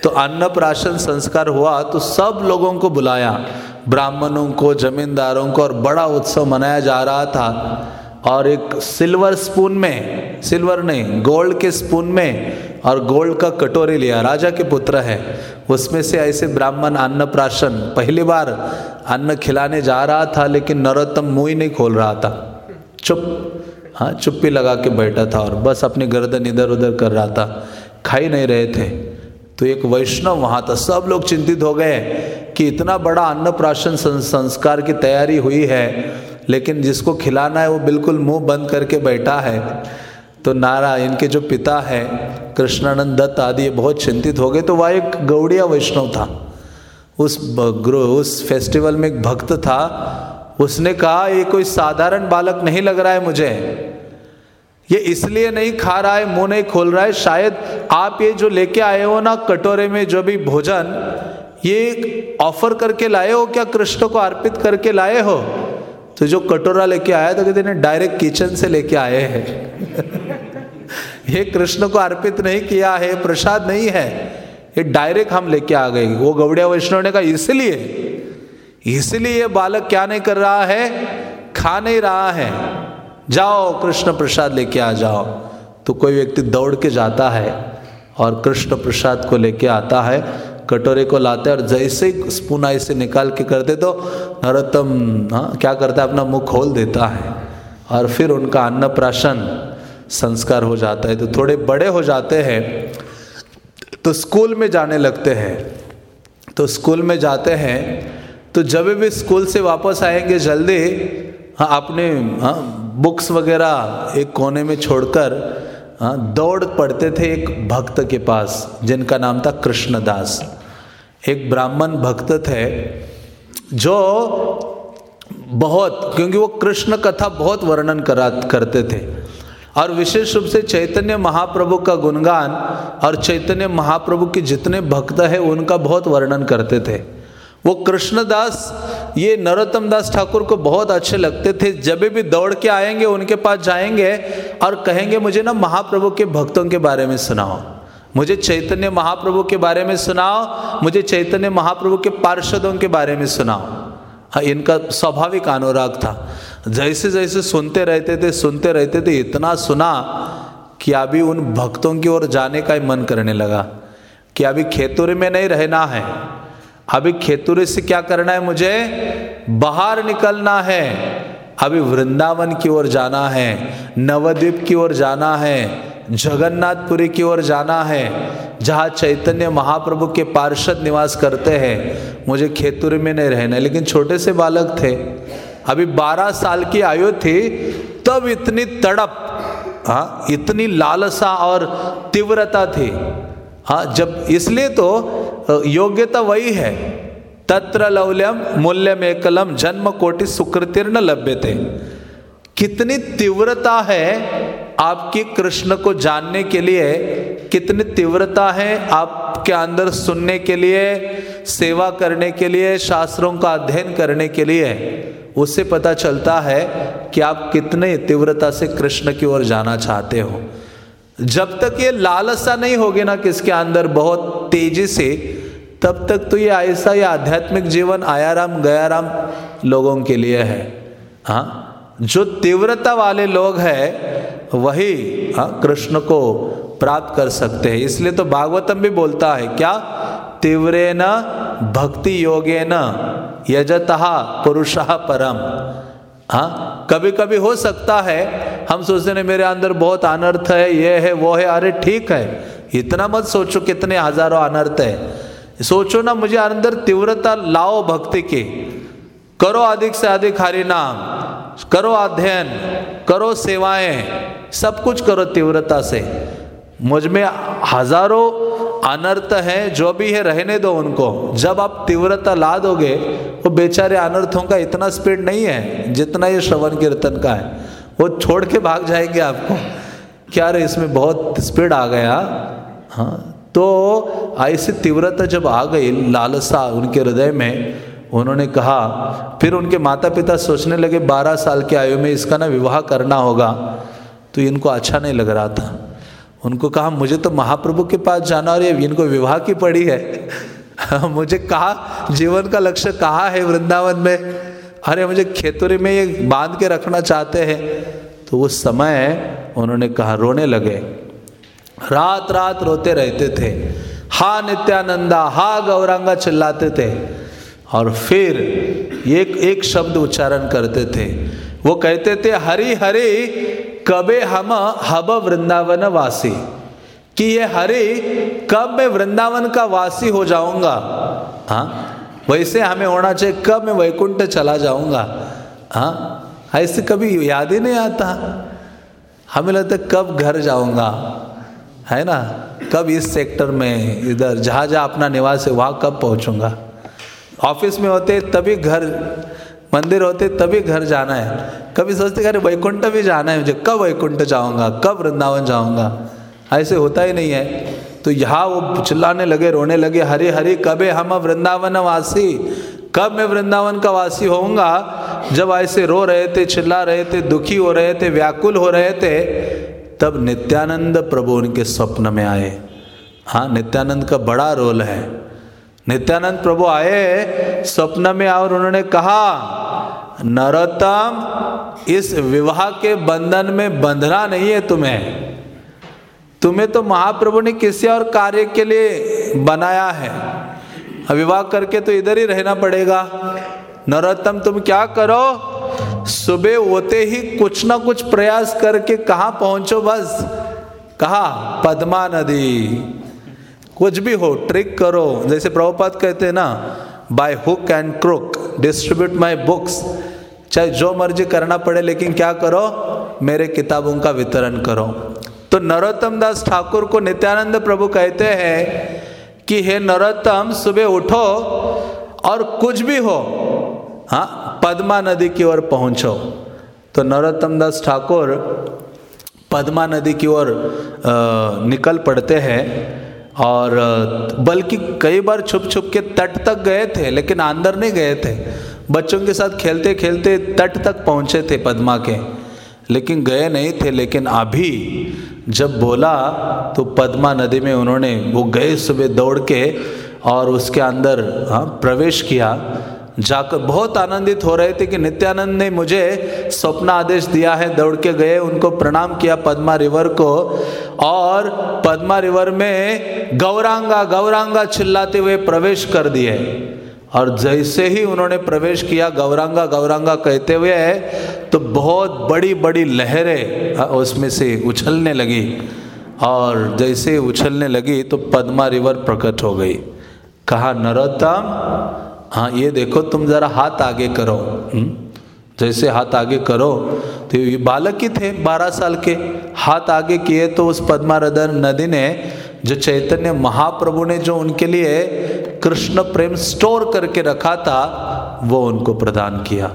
तो अन्न प्राशन संस्कार हुआ तो सब लोगों को बुलाया। ब्राह्मणों को, जमींदारों को और बड़ा उत्सव मनाया जा रहा था। और एक सिल्वर स्पून में, सिल्वर नहीं, गोल्ड के स्पून में और गोल्ड का कटोरी लिया। राजा के पुत्र है। उसमें से ऐसे ब्राह्मण अन्न प्राशन पहली बार अन्न खिलाने जा रहा था, लेकिन नरोत्तम मुँह ही नहीं खोल रहा था। चुप हाँ चुप्पी लगा के बैठा था और बस अपनी गर्दन इधर उधर कर रहा था। खा ही नहीं रहे थे। तो एक वैष्णव वहाँ था। सब लोग चिंतित हो गए कि इतना बड़ा अन्न प्राशन संस्कार की तैयारी हुई है, लेकिन जिसको खिलाना है वो बिल्कुल मुँह बंद करके बैठा है। तो नारा, इनके जो पिता है, कृष्णानंद दत्त आदि बहुत चिंतित हो गए। तो वह एक गौड़िया वैष्णव था। उस उस फेस्टिवल में एक भक्त था। उसने कहा, ये कोई साधारण बालक नहीं लग रहा है मुझे। ये इसलिए नहीं खा रहा है, मुँह नहीं खोल रहा है। शायद आप ये जो लेके आए हो ना कटोरे में जो भी भोजन, ये ऑफ़र करके लाए हो क्या? कृष्ण को अर्पित करके लाए हो? तो जो कटोरा लेके आया तो कहते डायरेक्ट किचन से लेके आए हैं। <laughs> ये कृष्ण को अर्पित नहीं किया है, प्रसाद नहीं है। ये डायरेक्ट हम लेके आ गए। वो गौड़िया वैष्णव ने कहा, इसलिए इसलिए बालक क्या नहीं कर रहा है? खा नहीं रहा है। जाओ, कृष्ण प्रसाद लेके आ जाओ। तो कोई व्यक्ति दौड़ के जाता है और कृष्ण प्रसाद को लेके आता है, कटोरे को लाते और जैसे ही स्पून ऐसे निकाल के करते तो नरोत्तम हाँ क्या करता है, अपना मुँह खोल देता है और फिर उनका अन्नप्राशन संस्कार हो जाता है। तो थोड़े बड़े हो जाते हैं तो स्कूल में जाने लगते हैं। तो स्कूल में जाते हैं तो जब भी स्कूल से वापस आएँगे जल्दी हाँ अपने हाँ बुक्स वगैरह एक कोने में छोड़कर हाँ दौड़ पड़ते थे एक भक्त के पास, जिनका नाम था कृष्णदास। एक ब्राह्मण भक्त थे, जो बहुत, क्योंकि वो कृष्ण कथा बहुत वर्णन करा, करते थे। और विशेष रूप से चैतन्य महाप्रभु का गुणगान और चैतन्य महाप्रभु के जितने भक्त हैं, उनका बहुत वर्णन करते थे। वो कृष्णदास, ये नरोत्तम दास ठाकुर को बहुत अच्छे लगते थे। जब भी दौड़ के आएँगे, उनके पास जाएँगे और कहेंगे, मुझे ना महाप्रभु के भक्तों के बारे में सुनाओ। मुझे चैतन्य महाप्रभु के बारे में सुनाओ। मुझे चैतन्य महाप्रभु के पार्षदों के बारे में सुनाओ। हाँ इनका स्वाभाविक अनुराग था। जैसे जैसे सुनते रहते थे, सुनते रहते थे, इतना सुना कि अभी उन भक्तों की ओर जाने का ही मन करने लगा कि अभी खेतुर में नहीं रहना है। अभी खेतुरे से क्या करना है मुझे? बाहर निकलना है। अभी वृंदावन की ओर जाना है। नवद्वीप की ओर जाना है। जगन्नाथपुरी की ओर जाना है। जहाँ चैतन्य महाप्रभु के पार्षद निवास करते हैं। मुझे खेतुर में नहीं रहना लेकिन छोटे से बालक थे। अभी 12 साल की आयु थी, तब इतनी तड़प हाँ इतनी लालसा और तीव्रता थी। हाँ जब इसलिए तो योग्यता वही है। तत्र लौल्यम मूल्यम एकलम जन्म कोटि सुकृतिर्न लभ्य थे कितनी तीव्रता है आपकी कृष्ण को जानने के लिए, कितनी तीव्रता है आपके अंदर सुनने के लिए, सेवा करने के लिए, शास्त्रों का अध्ययन करने के लिए, उससे पता चलता है कि आप कितने तीव्रता से कृष्ण की ओर जाना चाहते हो। जब तक ये लालसा नहीं होगी ना किसके अंदर बहुत तेज़ी से, तब तक तो ये ऐसा ये आध्यात्मिक जीवन आयाराम, गयाराम लोगों के लिए है। हाँ? जो तीव्रता वाले लोग हैं, वही हाँ कृष्ण को प्राप्त कर सकते हैं। इसलिए तो भागवतम भी बोलता है, क्या? तीव्रे न भक्ति योगे न यजतहा पुरुषा परम। हाँ कभी कभी हो सकता है, हम सोचते हैं, मेरे अंदर बहुत अनर्थ है, ये है, वो है, अरे ठीक है, इतना मत सोचो कितने हज़ारों अनर्थ है। सोचो ना, मुझे अंदर तीव्रता लाओ भक्ति की, करो अधिक से अधिक हरि नाम करो अध्ययन, करो सेवाएँ, सब कुछ करो तीव्रता से। मुझमें हज़ारों अनर्थ है, जो भी है, रहने दो उनको। जब आप तीव्रता ला दोगे वो बेचारे अनर्थों का इतना स्पीड नहीं है, जितना ये श्रवण कीर्तन का है। वो छोड़ के भाग जाएँगे आपको। क्या रे, इसमें बहुत स्पीड आ गया? हाँ। तो ऐसी तीव्रता जब आ गई, लालसा उनके हृदय में, उन्होंने कहा, फिर उनके माता पिता सोचने लगे, बारह साल की आयु में इसका ना विवाह करना होगा तो इनको अच्छा नहीं लग रहा था। उनको कहा, मुझे तो महाप्रभु के पास जाना और ये इनको विवाह की पड़ी है। <laughs> मुझे कहा, जीवन का लक्ष्य कहा है वृंदावन में? अरे, मुझे खेतुरी में ये बाँध के रखना चाहते हैं। तो उस समय उन्होंने कहा, रोने लगे। रात रात रोते रहते थे। हा नित्यानंदा, हा गौरांगा चिल्लाते थे। और फिर एक एक शब्द उच्चारण करते थे। वो कहते थे, हरी, हरि कबे हम हब वृंदावन वासी? कि ये हरि, कब मैं वृंदावन का वासी हो जाऊँगा? हाँ? वैसे हमें होना चाहिए, कब मैं वैकुंठ चला जाऊँगा? हाँ? ऐसे कभी याद ही नहीं आता। हमें लगता कब घर जाऊँगा। है ना? कब इस सेक्टर में, इधर जहाँ जहाँ अपना निवास है, वहाँ कब पहुँचूँगा? ऑफ़िस में होते तभी घर मंदिर होते तभी घर जाना है। कभी सोचते अरे वैकुंठ भी जाना है, मुझे कब वैकुंठ जाऊँगा, कब वृंदावन जाऊँगा? ऐसे होता ही नहीं है। तो यहाँ वो चिल्लाने लगे, रोने लगे हरे हरे कबे हम वृंदावन वासी? कब मैं वृंदावन का वासी होऊँगा? जब ऐसे रो रहे थे, चिल्ला रहे थे, दुखी हो रहे थे, व्याकुल हो रहे थे, तब नित्यानंद प्रभु उनके स्वप्न में आए। हाँ नित्यानंद का बड़ा रोल है। नित्यानंद प्रभु आए, स्वप्न में और उन्होंने कहा नरोत्तम, इस विवाह के बंधन में बंधना नहीं है तुम्हें। तुम्हें तो महाप्रभु ने किसी और कार्य के लिए बनाया है। विवाह करके तो इधर ही रहना पड़ेगा। नरोत्तम, तुम क्या करो? सुबह होते ही कुछ ना कुछ प्रयास करके कहा पहुंचो बस? कहा? पद्मा नदी। कुछ भी हो, ट्रिक करो। जैसे प्रभुपात कहते हैं ना by hook and crook distribute my books चाहे जो मर्ज़ी करना पड़े, लेकिन क्या करो? मेरे किताबों का वितरण करो। तो नरोत्तम दास ठाकुर को नित्यानंद प्रभु कहते हैं कि, हे नरोत्तम, सुबह उठो और कुछ भी हो हाँ पद्मा नदी की ओर पहुंचो। तो नरोत्तम दास ठाकुर पद्मा नदी की ओर निकल पड़ते हैं। और बल्कि कई बार छुप छुप के तट तक गए थे, लेकिन अंदर नहीं गए थे। बच्चों के साथ खेलते खेलते तट तक पहुँचे थे पद्मा के, लेकिन गए नहीं थे। लेकिन अभी जब बोला तो पद्मा नदी में उन्होंने, वो गए सुबह दौड़ के और उसके अंदर हाँ प्रवेश किया। जाकर बहुत आनंदित हो रहे थे कि नित्यानंद ने मुझे स्वप्न आदेश दिया है, दौड़ के गए, उनको प्रणाम किया पद्मा रिवर को। और पद्मा रिवर में गौरांगा गौरांगा चिल्लाते हुए प्रवेश कर दिए। और जैसे ही उन्होंने प्रवेश किया, गौरांगा गौरांगा कहते हुए तो बहुत बड़ी बड़ी लहरें उसमें से उछलने लगी। और जैसे उछलने लगी तो पद्मा रिवर प्रकट हो गई। कहा, नरोत्तम हाँ ये देखो, तुम ज़रा हाथ आगे करो। हम्म? जैसे हाथ आगे करो तो ये बालक ही थे बारह साल के। हाथ आगे किए तो उस पद्मारदन नदी ने, जो चैतन्य महाप्रभु ने जो उनके लिए कृष्ण प्रेम स्टोर करके रखा था, वो उनको प्रदान किया।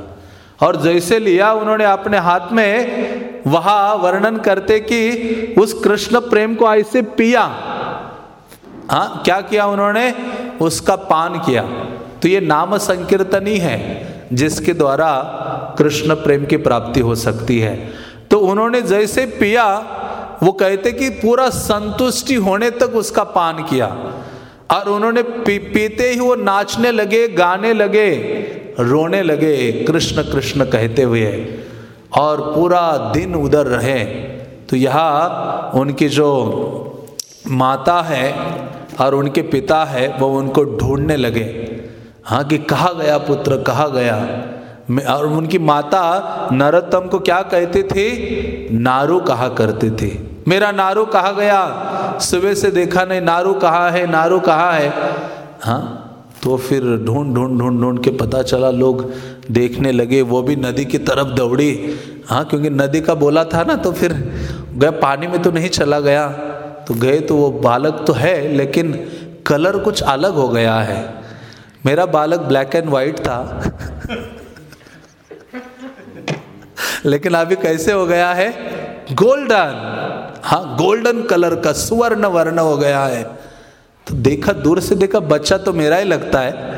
और जैसे लिया उन्होंने अपने हाथ में, वहा वर्णन करते कि उस कृष्ण प्रेम को ऐसे पिया। हाँ क्या किया उन्होंने? उसका पान किया। तो ये नाम संकीर्तन ही है जिसके द्वारा कृष्ण प्रेम की प्राप्ति हो सकती है। तो उन्होंने जैसे पिया वो कहते कि पूरा संतुष्टि होने तक उसका पान किया। और उन्होंने पी, पीते ही वो नाचने लगे गाने लगे रोने लगे कृष्ण कृष्ण कहते हुए। और पूरा दिन उधर रहे। तो यहाँ उनकी जो माता है और उनके पिता है वो उनको ढूँढने लगे। हाँ कि कहा गया पुत्र, कहा गया। और उनकी माता नरोत्तम को क्या कहती थी? नारू कहा करती थी। मेरा नारू कहा गया। सुबह से देखा नहीं, नारू कहाँ है, नारू कहाँ है। हाँ तो फिर ढूंढ ढूंढ ढूंढ ढूंढ के पता चला, लोग देखने लगे, वो भी नदी की तरफ़ दौड़ी। हाँ क्योंकि नदी का बोला था ना तो फिर गए, पानी में तो नहीं चला गया। तो गए तो वो बालक तो है, लेकिन कलर कुछ अलग हो गया है। मेरा बालक ब्लैक एंड वाइट था। लेकिन अभी कैसे हो गया है? गोल्डन हाँ गोल्डन कलर का सुवर्ण वर्ण हो गया है। तो देखा, दूर से देखा, बच्चा तो मेरा ही लगता है।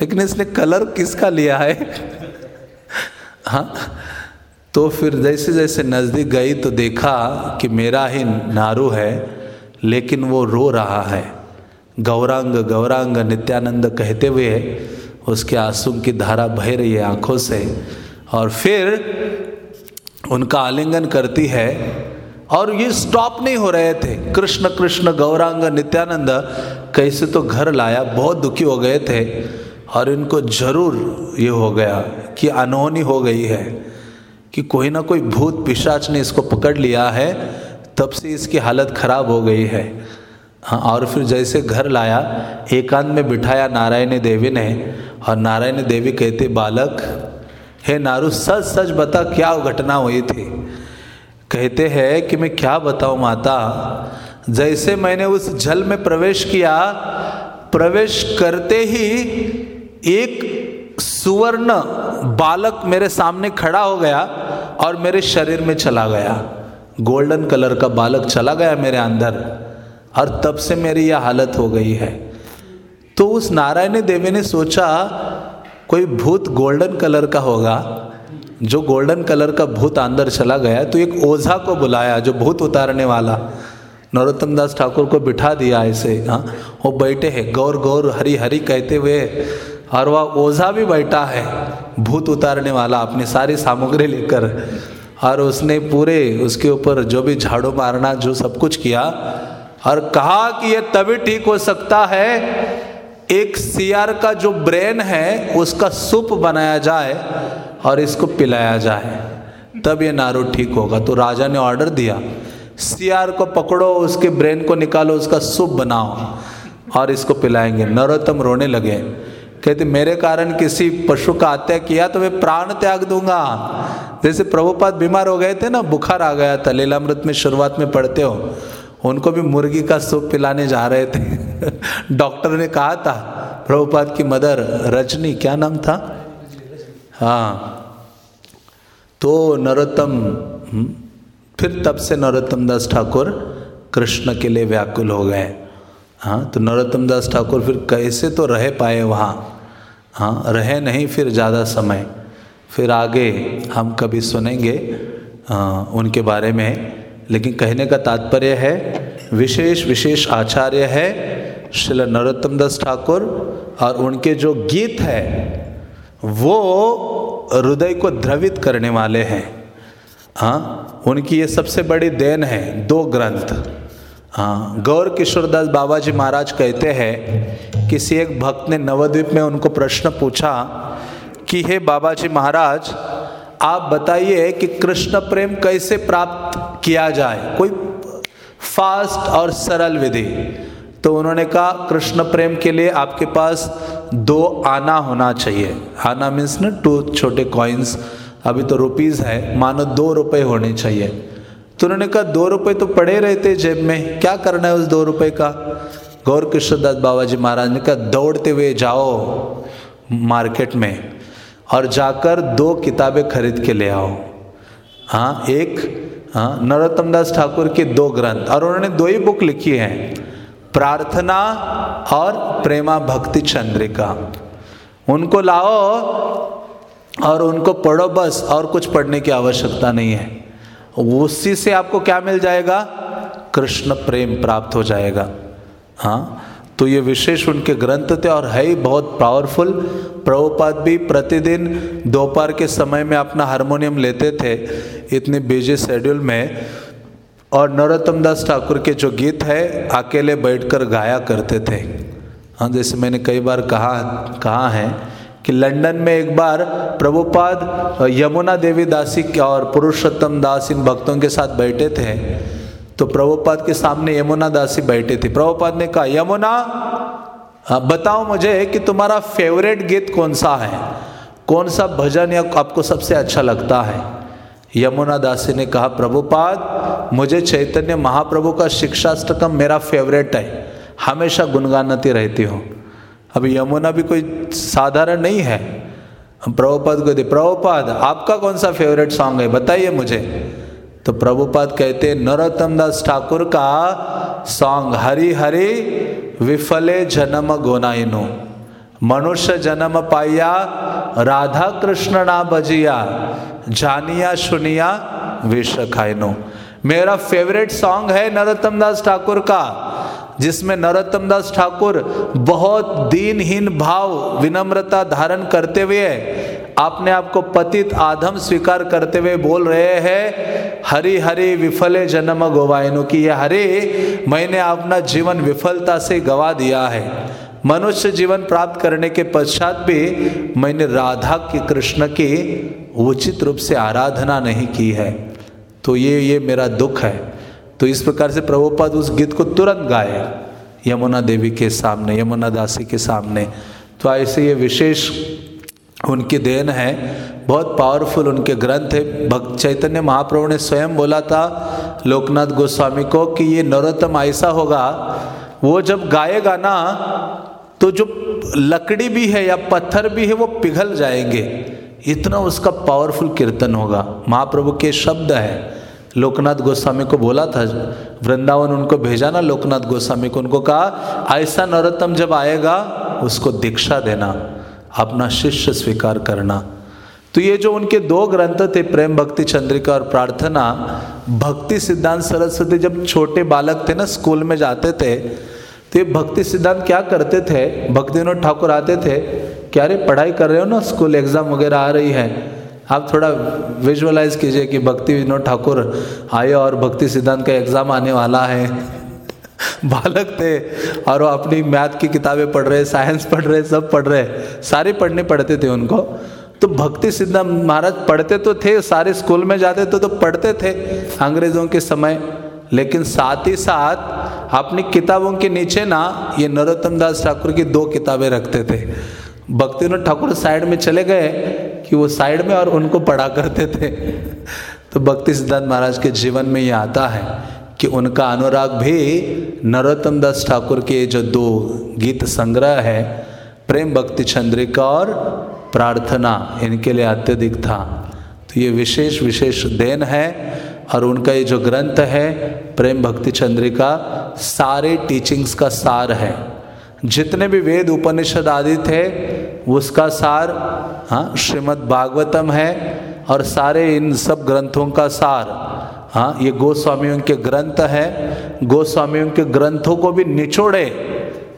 लेकिन इसने कलर किसका लिया है? हाँ तो फिर जैसे जैसे नज़दीक गई तो देखा कि मेरा ही नारू है, लेकिन वो रो रहा है। गौरांग गौरांग नित्यानंद कहते हुए उसके आँसू की धारा बह रही है आँखों से। और फिर उनका आलिंगन करती है और ये स्टॉप नहीं हो रहे थे। कृष्ण कृष्ण, गौरांग, नित्यानंद, कैसे तो घर लाया, बहुत दुखी हो गए थे और इनको ज़रूर ये हो गया कि अनहोनी हो गई है कि कोई ना कोई भूत पिशाच ने इसको पकड़ लिया है, तब से इसकी हालत खराब हो गई है। हाँ और फिर जैसे घर लाया, एकांत में बिठाया नारायण देवी ने, और नारायण देवी कहते, बालक, हे नारू सच सच बता, क्या घटना हुई थी? कहते हैं कि मैं क्या बताऊँ माता, जैसे मैंने उस जल में प्रवेश किया, प्रवेश करते ही एक सुवर्ण बालक मेरे सामने खड़ा हो गया और मेरे शरीर में चला गया। गोल्डन कलर का बालक चला गया मेरे अंदर। और तब से मेरी यह हालत हो गई है। तो उस नारायण देवी ने सोचा, कोई भूत गोल्डन कलर का होगा। जो गोल्डन कलर का भूत अंदर चला गया तो एक ओझा को बुलाया, जो भूत उतारने वाला। नरोत्तम दास ठाकुर को बिठा दिया ऐसे हाँ। वो बैठे हैं, गौर गौर हरी हरी कहते हुए, और वह ओझा भी बैठा है, भूत उतारने वाला, अपनी सारी सामग्री लेकर। और उसने पूरे, उसके ऊपर जो भी झाड़ू मारना, जो सब कुछ किया और कहा कि यह तभी ठीक हो सकता है, एक सियार का जो ब्रेन है, उसका सूप बनाया जाए और इसको पिलाया जाए। तब ये नारू ठीक होगा। तो राजा ने ऑर्डर दिया, सियार को पकड़ो, उसके ब्रेन को निकालो, उसका सूप बनाओ और इसको पिलाएँगे। नरोत्तम रोने लगे। कहते, मेरे कारण किसी पशु का हत्या किया तो मैं प्राण त्याग दूँगा। जैसे प्रभुपाद बीमार हो गए थे ना, बुखार आ गया था, लीलामृत में शुरुआत में पढ़ते हो। उनको भी मुर्गी का सूप पिलाने जा रहे थे। <laughs> डॉक्टर ने कहा था प्रभुपाद की मदर रजनी क्या नाम था? हाँ। तो नरोत्तम हम्म, फिर तब से नरोत्तम दास ठाकुर कृष्ण के लिए व्याकुल हो गए। हाँ तो नरोत्तम दास ठाकुर फिर कैसे तो रह पाए वहाँ? हाँ रहे नहीं फिर ज़्यादा समय। फिर आगे हम कभी सुनेंगे आ, हाँ, उनके बारे में। लेकिन कहने का तात्पर्य है, विशेष विशेष आचार्य है श्रील नरोत्तम दास ठाकुर और उनके जो गीत है, वो हृदय को द्रवित करने वाले हैं। हाँ उनकी ये सबसे बड़ी देन है, दो ग्रंथ। हाँ गौर किशोरदास बाबा जी महाराज कहते हैं, किसी एक भक्त ने नवद्वीप में उनको प्रश्न पूछा कि, हे बाबा जी महाराज, आप बताइए कि कृष्ण प्रेम कैसे प्राप्त किया जाए, कोई फास्ट और सरल विधि। तो उन्होंने कहा, कृष्ण प्रेम के लिए आपके पास दो आना होना चाहिए। आना मीन्स ना टू छोटे कॉइन्स अभी तो रुपीज़ है, मानो दो रुपए होने चाहिए। तो उन्होंने कहा, दो रुपए तो पड़े रहते जेब में, क्या करना है उस दो रुपए का? गौर कृष्णदास बाबा जी महाराज ने कहा, दौड़ते हुए जाओ मार्केट में और जाकर दो किताबें खरीद के ले आओ। हाँ एक हाँ नरोत्तम दास ठाकुर के दो ग्रंथ, और उन्होंने दो ही बुक लिखी हैं, प्रार्थना और प्रेमा भक्ति चंद्रिका। उनको लाओ और उनको पढ़ो बस, और कुछ पढ़ने की आवश्यकता नहीं है। उसी से आपको क्या मिल जाएगा? कृष्ण प्रेम प्राप्त हो जाएगा। हाँ तो ये विशेष उनके ग्रंथ थे और है ही बहुत पावरफुल प्रभुपाद भी प्रतिदिन दोपहर के समय में अपना हारमोनियम लेते थे, इतने बिज़ी शेड्यूल में। और नरोत्तम दास ठाकुर के जो गीत है, अकेले बैठकर गाया करते थे। हाँ जैसे मैंने कई बार कहा कहा है कि लंदन में एक बार प्रभुपाद यमुना देवी दासी और पुरुषोत्तम दास इन भक्तों के साथ बैठे थे। तो प्रभुपाद के सामने यमुना दासी बैठे थे। प्रभुपाद ने कहा, यमुना बताओ मुझे कि तुम्हारा फेवरेट गीत कौन सा है? कौन सा भजन या आपको सबसे अच्छा लगता है? यमुना दासी ने कहा, प्रभुपाद, मुझे चैतन्य महाप्रभु का शिक्षाष्टकम मेरा फेवरेट है। हमेशा गुनगानती रहती हूँ। अभी यमुना भी कोई साधारण नहीं है। प्रभुपाद को दे, प्रभुपाद, आपका कौन सा फेवरेट सॉन्ग है? बताइए मुझे। तो प्रभुपाद कहते नरोत्तम दास ठाकुर का सॉन्ग हरि हरि विफले जन्म गोनाइनो। मनुष्य जन्म पाइया, राधा कृष्ण ना बजिया, जानिया सुनिया विष खाइनो। मेरा फेवरेट सॉन्ग है नरोत्तम दास ठाकुर का, जिसमें नरोत्तम दास ठाकुर बहुत दीनहीन भाव, विनम्रता धारण करते हुए अपने आप को पतित आधम स्वीकार करते हुए बोल रहे हैं, हरि हरि विफले जन्म गोवायनु की ये हरे, मैंने अपना जीवन विफलता से गवा दिया है। मनुष्य जीवन प्राप्त करने के पश्चात भी मैंने राधा की कृष्ण की उचित रूप से आराधना नहीं की है। तो ये ये मेरा दुख है। तो इस प्रकार से प्रभुपद उस गीत को तुरंत गाए, यमुना देवी के सामने, यमुना दासी के सामने। तो ऐसे ये विशेष उनकी देन है। बहुत पावरफुल उनके ग्रंथ है। भक्त चैतन्य महाप्रभु ने स्वयं बोला था लोकनाथ गोस्वामी को कि ये नरोत्तम ऐसा होगा, वो जब गाएगा ना तो जो लकड़ी भी है या पत्थर भी है, वो पिघल जाएँगे। इतना उसका पावरफुल कीर्तन होगा। महाप्रभु के शब्द है। लोकनाथ गोस्वामी को बोला था, वृंदावन उनको भेजा ना, लोकनाथ गोस्वामी को उनको कहा, ऐसा नरोत्तम जब आएगा, उसको दीक्षा देना। अपना शिष्य स्वीकार करना। तो ये जो उनके दो ग्रंथ थे, प्रेम, भक्ति, चंद्रिका और प्रार्थना, भक्ति सिद्धांत सरस्वती जब छोटे बालक थे ना, स्कूल में जाते थे तो ये भक्ति सिद्धांत क्या करते थे? भक्ति विनोद ठाकुर आते थे क्या रे पढ़ाई कर रहे हो ना, स्कूल एग्ज़ाम वगैरह आ रही है। आप थोड़ा विजुअलाइज कीजिए कि भक्ति विनोद ठाकुर आए और भक्ति सिद्धांत का एग्ज़ाम आने वाला है। बालक थे और वो अपनी मैथ की किताबें पढ़ रहे साइंस पढ़ रहे सब पढ़ रहे सारे पढ़ने पड़ते थे उनको। तो भक्ति सिद्धांत महाराज पढ़ते तो थे सारे स्कूल में जाते तो, तो पढ़ते थे अंग्रेज़ों के समय। लेकिन साथ ही साथ अपनी किताबों के नीचे ना ये नरोत्तम दास ठाकुर की दो किताबें रखते थे। भक्ति ठाकुर साइड में चले गए कि वो साइड में और उनको पढ़ा करते थे। तो भक्ति सिद्धांत महाराज के जीवन में ये आता है। कि उनका अनुराग भी नरोत्तम दास ठाकुर के जो दो गीत संग्रह है, प्रेम भक्ति चंद्रिका और प्रार्थना, इनके लिए अत्यधिक था। तो ये विशेष विशेष देन है और उनका ये जो ग्रंथ है, प्रेम भक्ति चंद्रिका, सारे टीचिंग्स का सार है। जितने भी वेद उपनिषद आदि थे, उसका सार हाँ श्रीमद् भागवतम है और सारे इन सब ग्रंथों का सार। हाँ ये गोस्वामियों के ग्रंथ है। गोस्वामियों के ग्रंथों को भी निचोड़े।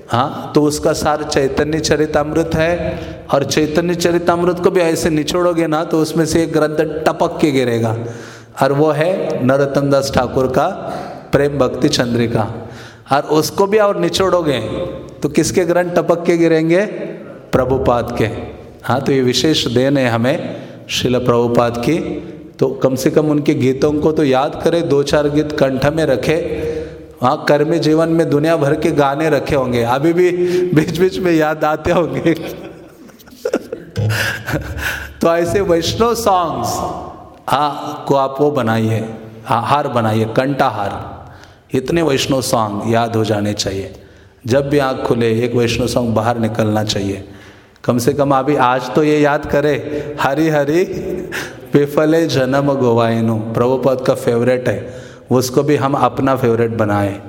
हाँ तो उसका सार चैतन्य चरितमृत है। और चैतन्य चरितमृत को भी ऐसे निचोड़ोगे ना तो उसमें से एक ग्रंथ टपक के गिरेगा। और वो है नरोत्तम दास ठाकुर का, प्रेम भक्ति चंद्रिका। और उसको भी और निचोड़ोगे तो किसके ग्रंथ टपक के गिरेंगे? प्रभुपाद के। हाँ तो ये विशेष देन है हमें शिल प्रभुपाद की। तो कम से कम उनके गीतों को तो याद करें, दो चार गीत कंठ में रखे हाँ कर्मी जीवन में दुनिया भर के गाने रखे होंगे। अभी भी बीच बीच में याद आते होंगे। <laughs> तो ऐसे वैष्णव सॉन्ग्स हाँ को आप वो बनाइए हार बनाइए, कंठाहार। इतने वैष्णव सॉन्ग याद हो जाने चाहिए। जब भी आँख खुले, एक वैष्णव सॉन्ग बाहर निकलना चाहिए। कम से कम अभी आज तो ये याद करे हरी हरी विफले जन्म गोवाइनो, प्रभुपद का फेवरेट है। उसको भी हम अपना फेवरेट बनाएँ।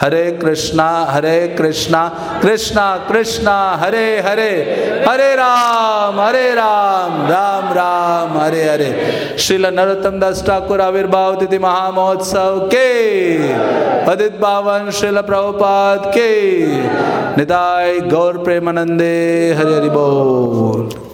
हरे कृष्णा हरे कृष्णा कृष्णा कृष्णा, हरे हरे हरे राम हरे राम राम राम, हरे हरे। श्रील नरोत्तम दास ठाकुर आविर्भाव तिथि महामहोत्सव के। अदित बावन श्रील प्रभुपाद के। निदाय गौर प्रेमानंदे, हरे, हरि बोल।